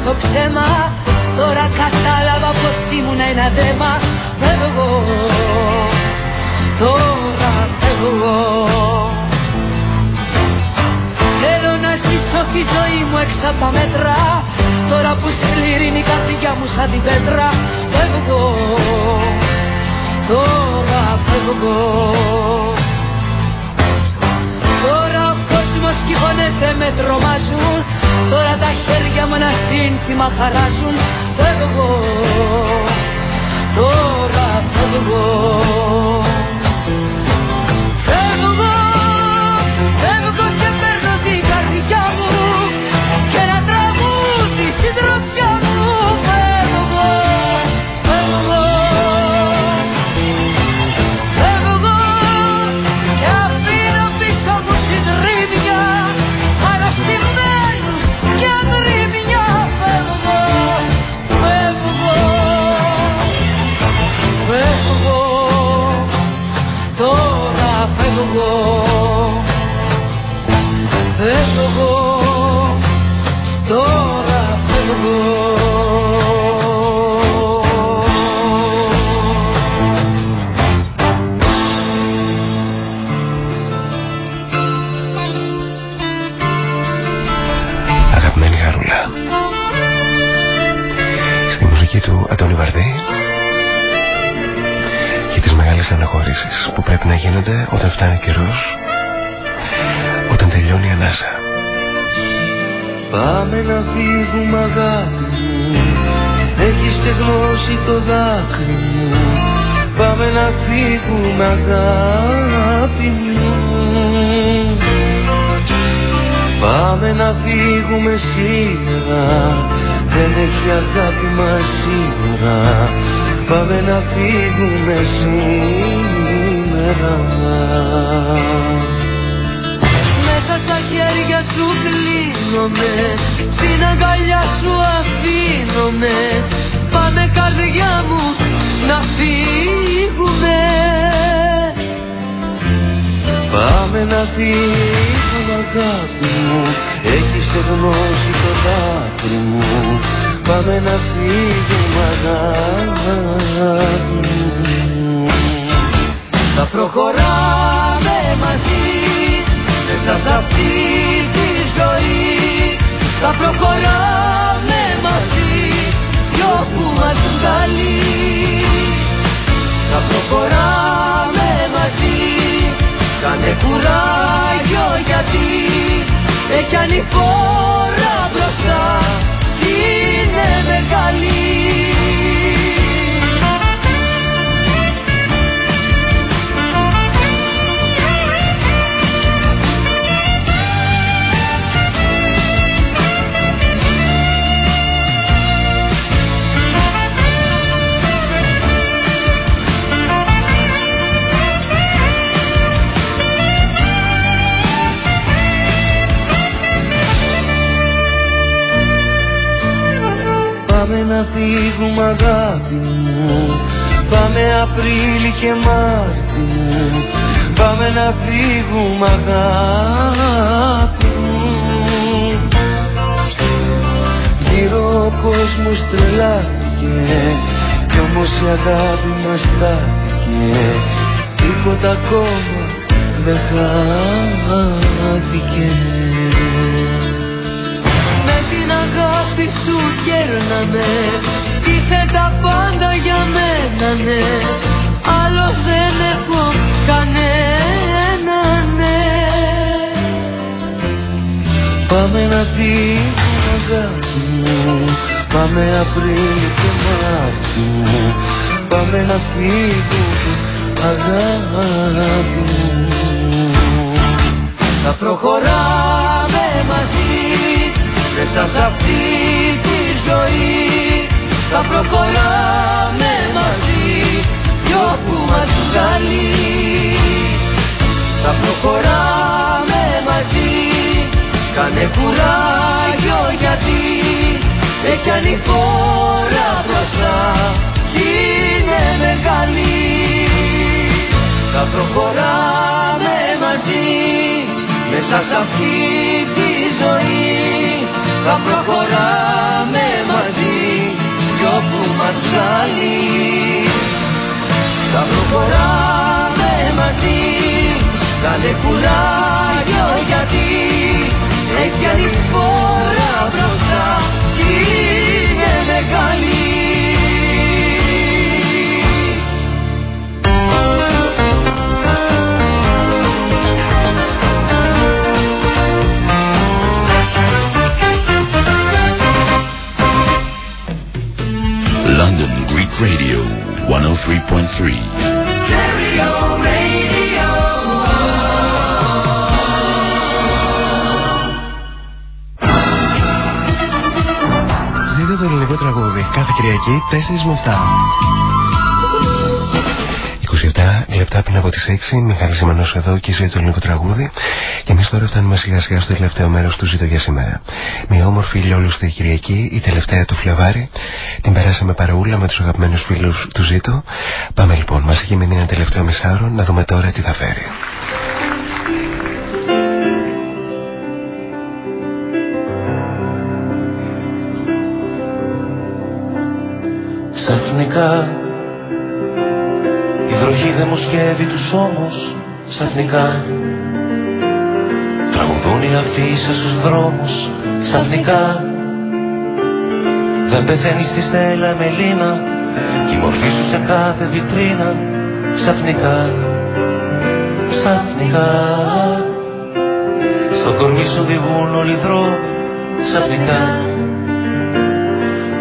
βουλιάζω μες στο ψέμα. Τώρα κατάλαβα πως ήμουν ένα δέμα. Φεύγω. Τώρα φεύγω. Θέλω να ζήσω τη ζωή μου έξω από τα μέτρα. Τώρα που σκληρή είναι η καρδιά μου σαν την πέτρα. Φεύγω. Τώρα φεύγω. Τώρα ο κόσμος και οι φωνές δεν με τρομάζουν Τώρα τα χέρια μου ένα σύνθημα χαράζουν. Φεύγω. Τώρα φεύγω. Φεύγω Πάμε να φύγουμε αγάπη μου. Έχει στεγνώσει το δάκρυ μου. Πάμε να φύγουμε αγάπη μου. Πάμε να φύγουμε σήμερα. Δεν έχει αγάπη μας σήμερα. Πάμε να φύγουμε σήμερα. Μέσα στα χέρια σου κλείνομαι Στην αγκαλιά σου αφήνομαι. Πάμε καρδιά μου να φύγουμε. Πάμε να φύγουμε αγάπη μου. Έχεις στεγνώσει το δάκρυ μου. Πάμε να φύγουμε αγάπη μου. Θα προχωράμε μαζί Μέσα σε αυτή τη ζωή Θα προχωράμε μαζί Κι όπου μας βγάλει. Θα προχωράμε μαζί. Κάνε κουράγιο γιατί Έχει αν η φόρα μπροστά Είναι μεγάλη να φύγουμε αγάπη μου. Πάμε Απρίλη και Μάρτι μου Πάμε να φύγουμε αγάπη μου. Γύρω ο κόσμος τρελάθηκε Κι όμως η αγάπη μας στάθηκε. Τίποτα ακόμα δεν χάθηκε. Με την αγάπη σου γέρναμε Είσαι τα πάντα για μένα ναι. Άλλο δεν έχω κανένα ναι. Πάμε να φύγουμε αγάπη μου. Πάμε Απρίλη και Μάρτι μου. Πάμε να φύγουμε αγάπη μου. Θα προχωράμε μαζί Μέσα σε αυτή τη ζωή Θα προχωράμε μαζί Κι όπου μας βγάλει. Θα προχωράμε μαζί Κάνε κουράγιο γιατί Έχει αν η φόρα μπροστά Είναι μεγάλη. Θα προχωράμε μαζί Μέσα σε αυτή τη ζωή Θα προχωράμε μαζί Κι όπου μας βγάλει. Θα προχωράμε μαζί Κάνε κουράγιο γιατί Έχει άλλη φορά μπροστά Radio 103.3. Ζείτε το ελληνικό τραγούδι κάθε Κυριακή 4 με 7. 27 λεπτά πριν από τις 6 Μιχάλης Ιμανός εδώ και ζει το ελληνικό τραγούδι. Και εμείς τώρα φτάνουμε σιγά σιγά στο τελευταίο μέρος του Ζήτω για σήμερα. Μια όμορφη ηλιόλουστη Κυριακή η τελευταία του Φλεβάρη την περάσαμε παραούλα με τους αγαπημένους φίλους του Ζήτω. Πάμε λοιπόν μας έχει μείνει ένα τελευταίο μισάρο να δούμε τώρα τι θα φέρει. Ξαφνικά η βροχή δεν μου σκεύει τους ώμους Ξαφνικά. Τραγουδούν οι αφήσεις στους δρόμους Ξαφνικά. Δεν πεθαίνει στη στέλα μελίνα Κι η μορφή σου σε κάθε βιτρίνα Ξαφνικά. Ξαφνικά. Στο κορμί σου οδηγούν όλοι οι δρόμοι Ξαφνικά.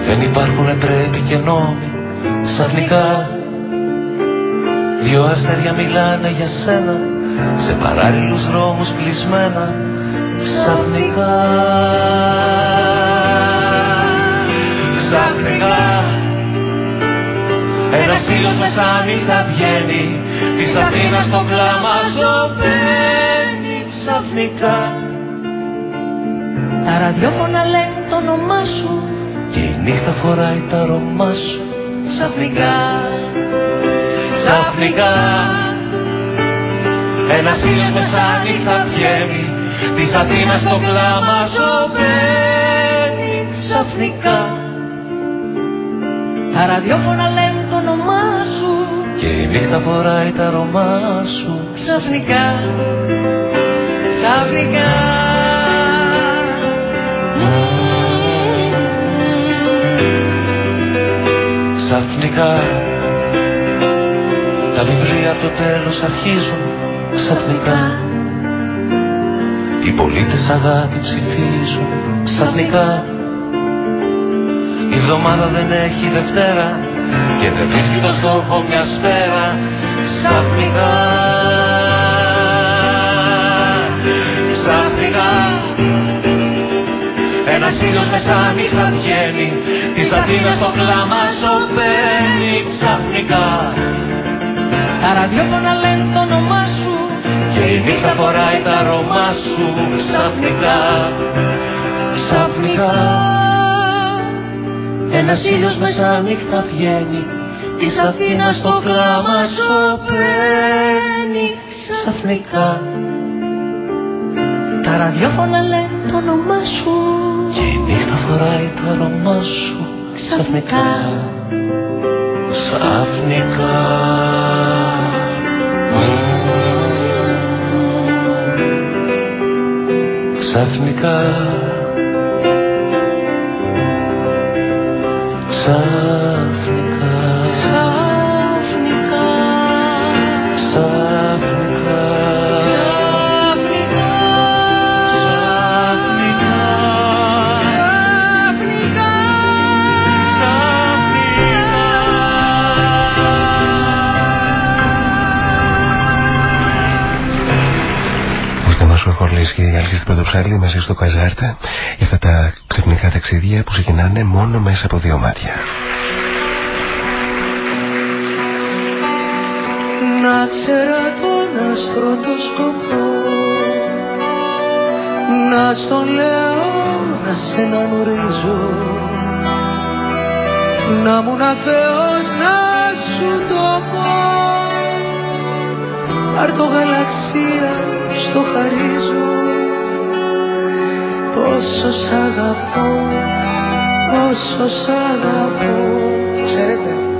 Δεν υπάρχουν πρέπει και νόμοι Ξαφνικά Δυο αστέρια μιλάνε για σένα Σε παράλληλους δρόμους κλεισμένα Ξαφνικά. Ξαφνικά. Ένας ήλιος μεσάνυχτα βγαίνει Της Αθήνας το κλάμα ζωβαίνει Ξαφνικά. Τα ραδιόφωνα λένε το όνομά σου Και η νύχτα φοράει τα αρώμα σου Ξαφνικά Ξαφνικά. Ένας ήλιος μεσάνυχτα βγαίνει Της Αθήνας το κλάμα ζωβαίνει Ξαφνικά. Τα ραδιόφωνα λένε το όνομά σου Και η νύχτα φοράει τα αρώμα σου. Ξαφνικά Ξαφνικά. Ξαφνικά Τα βιβλία το τέλος αρχίζουν Ξαφνικά. Οι πολίτες αγάπη ψηφίζουν Ξαφνικά. Η εβδομάδα δεν έχει Δευτέρα Και δεν βρίσκει το στόχο μια σφαίρα. Ξαφνικά. Ξαφνικά. Ένας ήλιος μεσάνυχτα βγαίνει Της Αθήνας το κλάμα σωπαίνει. Ξαφνικά Τα ραδιόφωνα λένε το όνομά σου Και η νύχτα φοράει τα αρώμα σου Ξαφνικά. Ξαφνικά. Ένας ήλιος μεσάνυχτα βγαίνει Της Αθήνας το κλάμα σωπαίνει Ξαφνικά. Τα ραδιόφωνα λένε το όνομά σου Και η νύχτα φοράει το αρώμα σου. Ξαφνικά. Ξαφνικά Ξαφνικά Ξαφνικά Στέμος ο Χορλής και η Αλκή στην Πρωτοψάλη μαζί στο Καζάρτα για αυτά τα ξυπνικά ταξίδια που ξεκινάνε μόνο μέσα από δύο μάτια. Να ξέρα τον άστρο το σκοπό. Να στον λέω να σε γνωρίζω Να μου να Θεός να σου το πω. Αρτογαλαξία στο χαρίζω. Πόσο σ' αγαπώ, πόσο σ' αγαπώ. Ξέρετε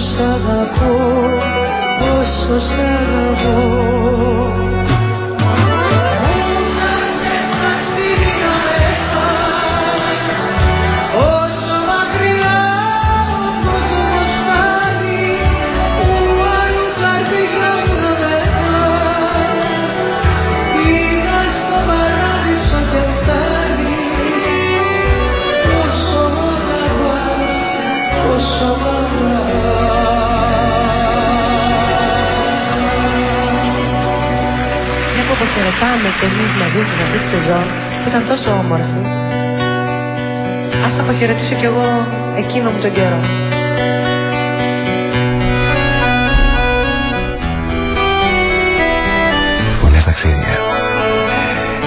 σ' αγαπώ πόσο σ' αγαπώ μαζί σας αυτή τη σεζόν που ήταν τόσο όμορφη. Ας αποχαιρετήσω κι εγώ εκείνο μου τον καιρό. Φωνές ταξίδια.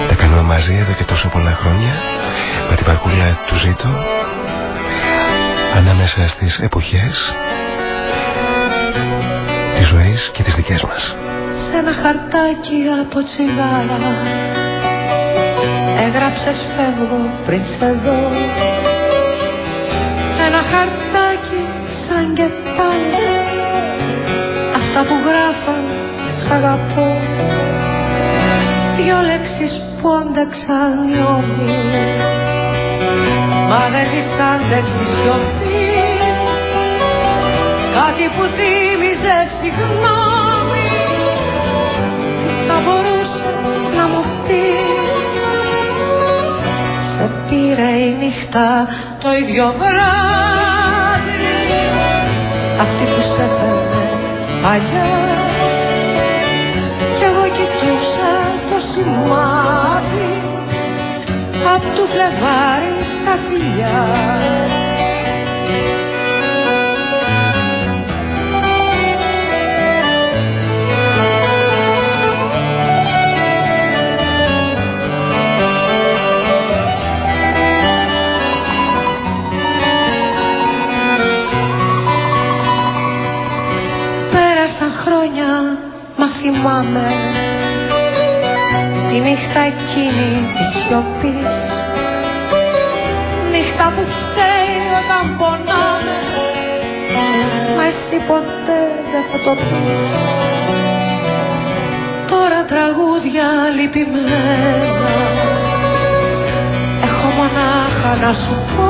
Τα κάνουμε μαζί εδώ και τόσο πολλά χρόνια με την παρκούλα του Ζήτου ανάμεσα στις εποχές της ζωής και τις δικές μας. Σε ένα χαρτάκι από τσιγάρα έγραψες φεύγω πριν σε δω. Ένα χαρτάκι σαν και πάλι. Αυτά που γράφαν σ' αγαπώ. Δυο λέξεις που άντεξαν νιώμη μα δεν τις άντεξες σιωπή κάτι που θύμιζε συγγνώμη πήρε η νύχτα το ίδιο βράδυ. Αυτή που σε έφερνε παλιά κι εγώ κοιτούσα το σημάδι απ' του Φλεβάρι τα φιλιά τη νύχτα εκείνη της σιωπής. Νύχτα που φταίει όταν πονάμε. Μα εσύ ποτέ δεν θα το πεις. Τώρα τραγούδια λυπημένα. Έχω μονάχα να σου πω.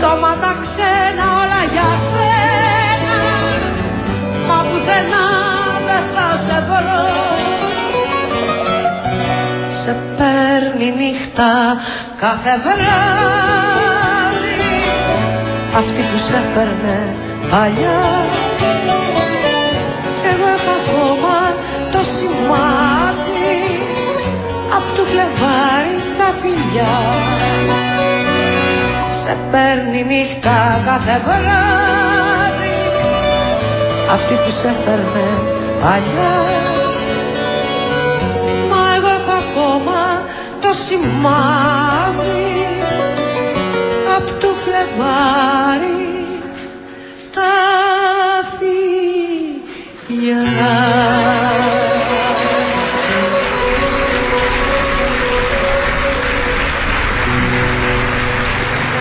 Σώματα ξένα όλα για σένα. Μα πουθενά δεν παίρνει νύχτα κάθε βράδυ. Αυτή που σε έπαιρνε παλιά. Κι εγώ έχω ακόμα το σημάδι απ' του Φλεβάρι τα φιλιά. Σε παίρνει νύχτα κάθε βράδυ. Αυτή που σε έπαιρνε παλιά σημάδι απ' του Φλεβάρι τα φιλιά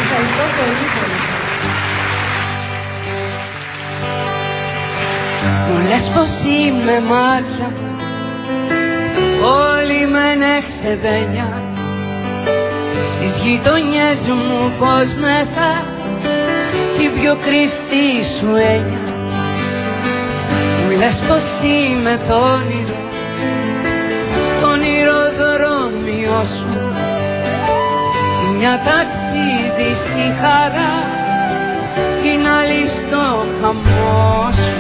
Ευχαριστώ πολύ πολύ. Μου λες πως είμαι μάτια Όλοι με εξεδένια Στις γειτονιές μου πως με θας Την πιο κρυφτή σου έννοια. Μου λες πως είμαι το όνειρο Το όνειρο σου. Μια ταξίδι στη χαρά Την άλλη στο χαμό σου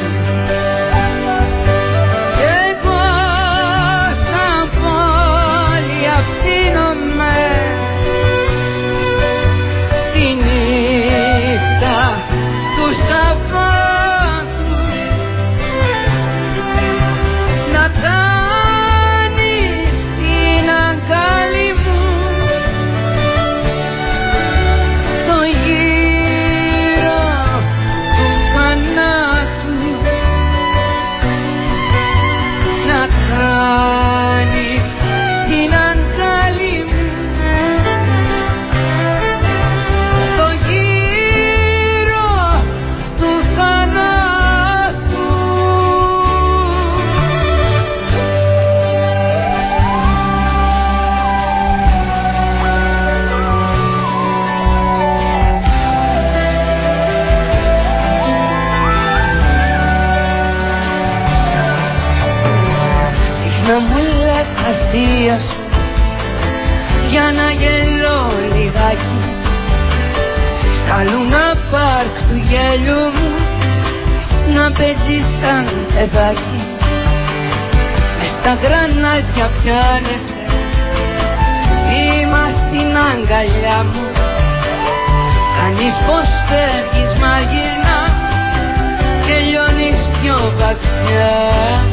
παιδάκι Μες τα γρανάζια πιάνεσαι. Είμαστε στην αγκαλιά μου. Κάνεις πως φεύγεις μαγειρνά Και λιώνεις πιο βαθιά.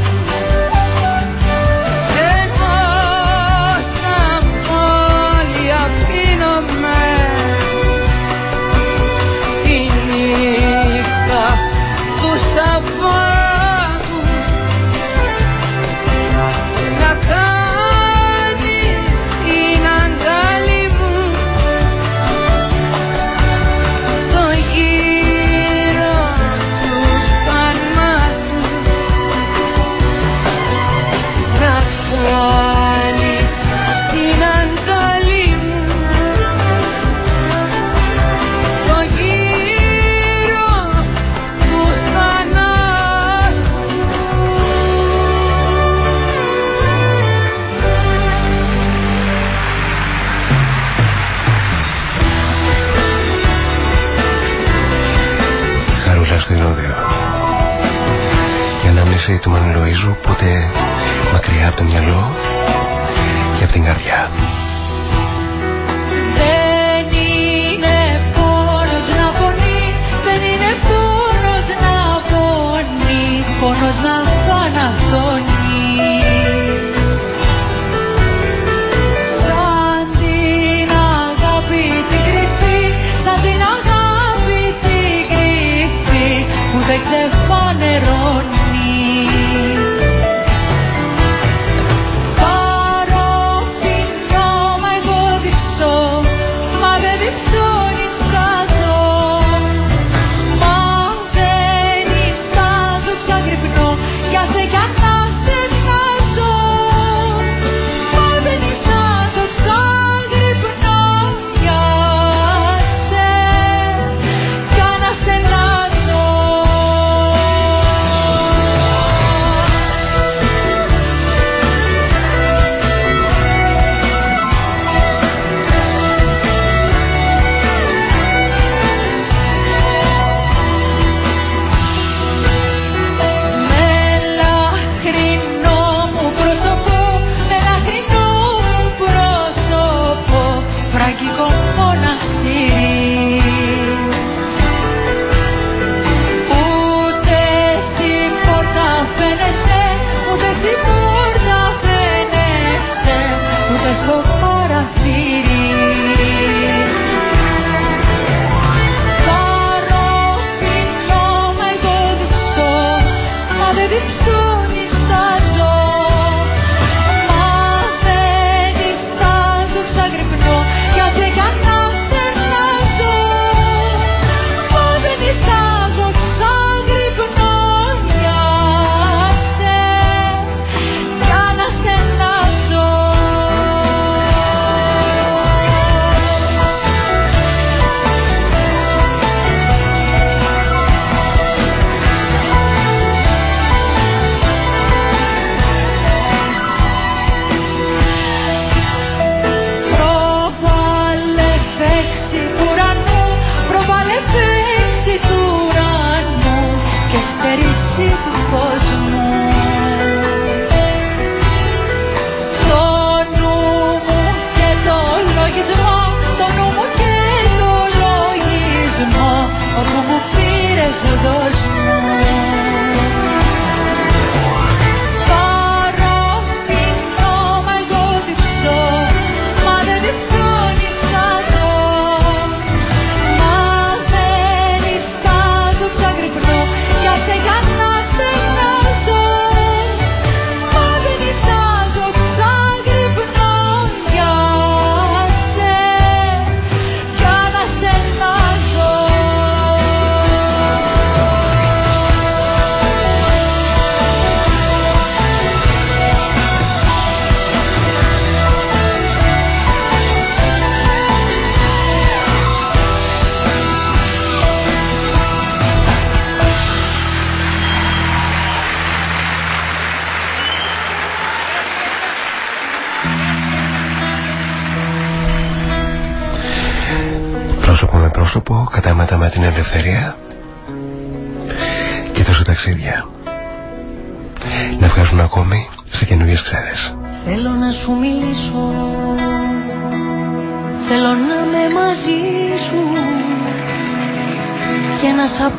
casa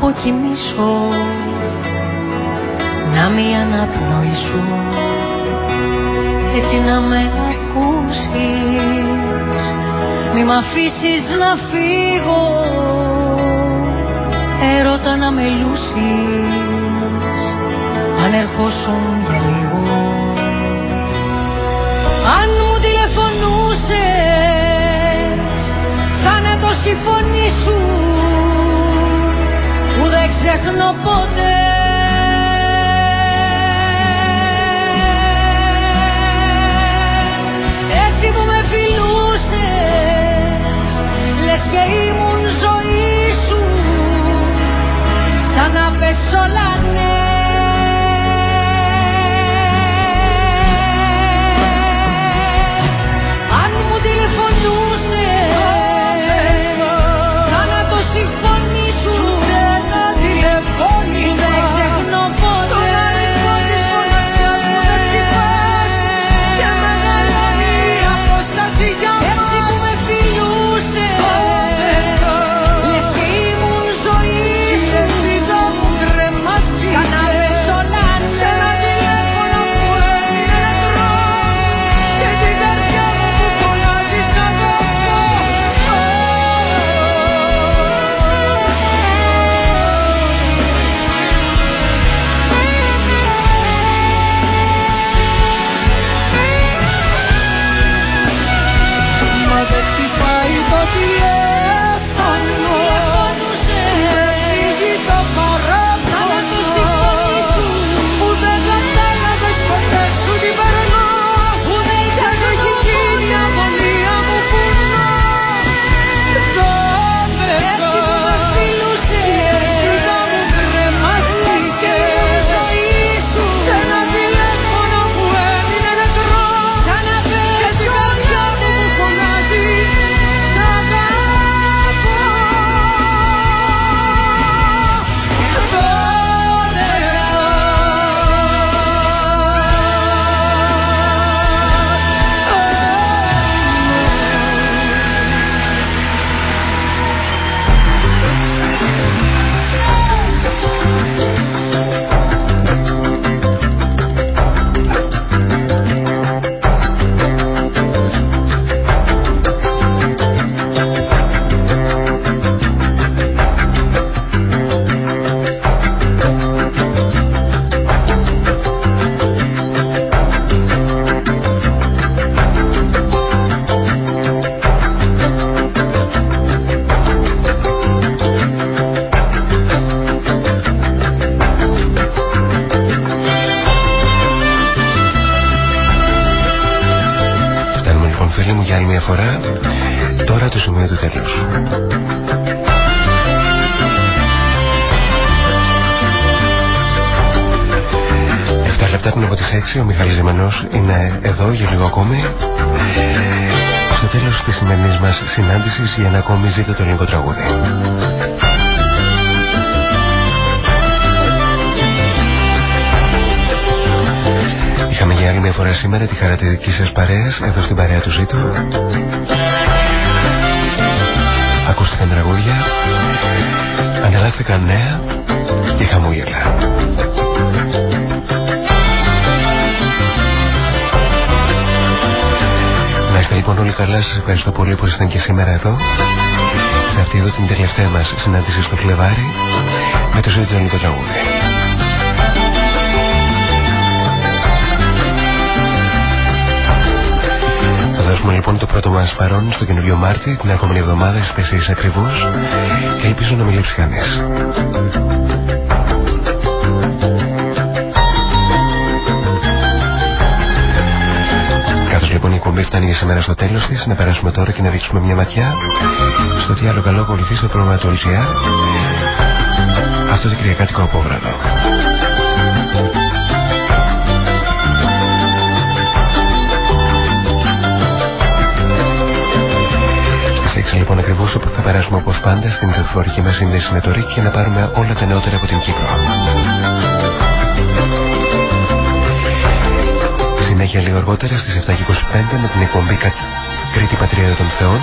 αποκοιμήσω Να μη αναπνοή σου Έτσι να με ακούσεις Μη μ' αφήσεις να φύγω. Έρωτα να με λούσεις Αν ερχόσουν για λίγο. Αν μου τηλεφωνούσες Θα είναι το η φωνή σου. Που δεν ξεχνώ ποτέ. Έτσι που με φιλούσες Λες και ήμουν ζωή σου. Σαν να πες όλα συνάντησης για ένα ακόμη ζήτο το ελληνικό τραγούδι Είχαμε για άλλη μια φορά σήμερα τη χαρά της δικής σας παρέας εδώ στην παρέα του Ζήτου. Ακούστηκαν τραγούδια, ανταλλάχθηκαν νέα και χαμόγελα. Λοιπόν όλοι καλά, σας ευχαριστώ πολύ που ήσασταν και σήμερα εδώ σε αυτή εδώ την τελευταία μας συνάντηση στο Φλεβάρι με το Ζήτου ελληνικό τραγούδι. Θα δώσουμε λοιπόν το πρώτο μας παρόν στο καινούριο Μάρτι την ερχόμενη εβδομάδα στις 4 ακριβώς και ελπίζω να μην λείψει κανείς. Καθώς λοιπόν η εκπομπή φτάνει για σήμερα στο τέλος της, να περάσουμε τώρα και να ρίξουμε μια ματιά στο τι άλλο καλό ακολουθεί στο πρόγραμμα του LCR αυτό το κυριακάτικο απόβραδο. Στις 6 λοιπόν ακριβώς όπου θα περάσουμε όπως πάντα στην πληροφορική μας σύνδεση με το ΡΙΚ για να πάρουμε όλα τα νεότερα από την Κύπρο. Συνέχεια λίγο αργότερα στις 7.25 με την εκπομπή Κρήτη Πατρίδα των Θεών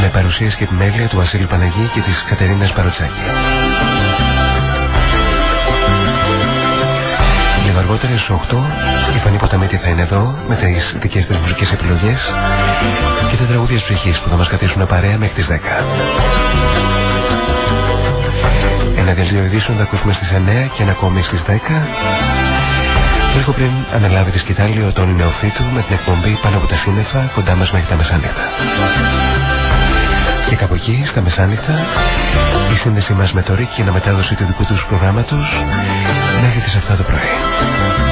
με παρουσίαση και επιμέλεια του Βασίλη Παναγή και της Κατερίνας Παροτσάκη. Λίγο αργότερα στις 8 η Φανή Ποταμίτη θα είναι εδώ με τις δικές της μουσικές επιλογές και τα τραγούδια ψυχής που θα μας κρατήσουν παρέα μέχρι τις 10. Ένα δελτίο ειδήσεων θα ακούσουμε στις 9 και ένα ακόμη στις 10 Λίγο πριν αναλάβει τη σκητάλη ο Τόνι Νεοφίτου με την εκπομπή πάνω από τα σύννεφα κοντά μας μέχρι τα μεσάνυχτα. Και κάπου εκεί, στα μεσάνυχτα, η σύνδεσή μας με το Ρίκ για να μετάδοση του δικού τους προγράμματος μέχρι τις 7 το πρωί.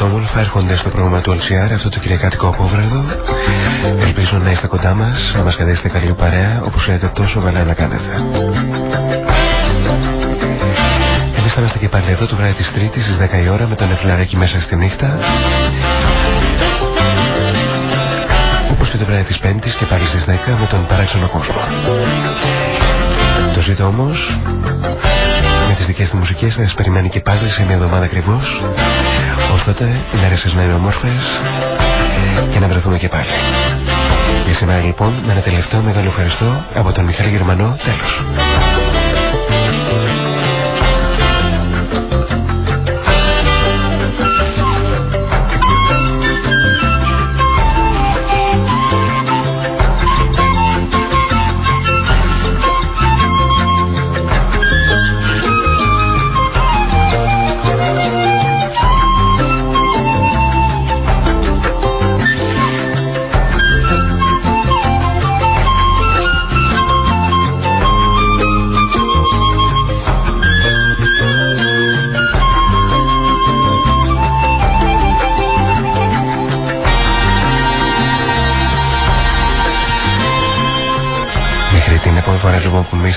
Λοιπόν το όμορφα έρχονται στο πρόγραμμα του LCR αυτό το κυριακάτικο απόβραδο. Ελπίζω να είστε κοντά μας, να μας κρατήσετε καλή παρέα όπως έχετε τόσο καλά να κάνετε. Εμείς θα είμαστε και πάλι εδώ το βράδυ της Τρίτης στις 10 η ώρα με τον Εφλαράκι μέσα στη νύχτα. Όπως και το βράδυ της Πέμπτης και πάλι στις 10 με τον παράξενο κόσμο. Το ζήτω όμως με τις δικές του μουσικές θα σα περιμένει και πάλι σε μια εβδομάδα ακριβώς ως τότε οι μέρες σας να είναι όμορφες και να βρεθούμε και πάλι. Για σήμερα λοιπόν με ένα τελευταίο μεγάλο ευχαριστώ από τον Μιχάλη Γερμανό. Τέλος.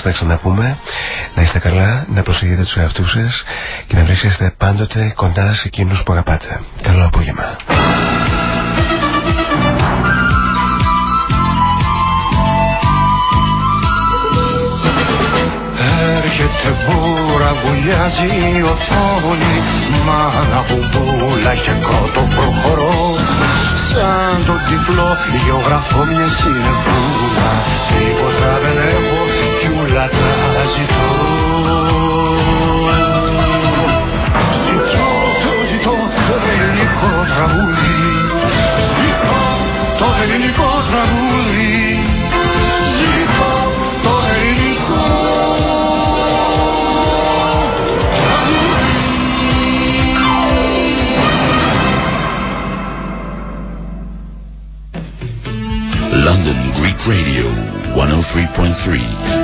Θα ξαναπούμε. Να είστε καλά, να προσεγγείτε τους εαυτούς σας και να βρίσκεστε πάντοτε κοντά σε εκείνους που αγαπάτε. Καλό απόγευμα. Έρχεται μπούρα, βουλιάζει η οθόνη Μάνα μπουμπούλα και κότο προχωρώ Σαν τον τυφλό γεωγραφώ μια συνεφούλα. Τίποτα δεν έχω κι ούλα τα ζητώ. Ζητώ, το ζητώ το ελληνικό τραγούδι. Ζητώ το ελληνικό τραγούδι Radio 103.3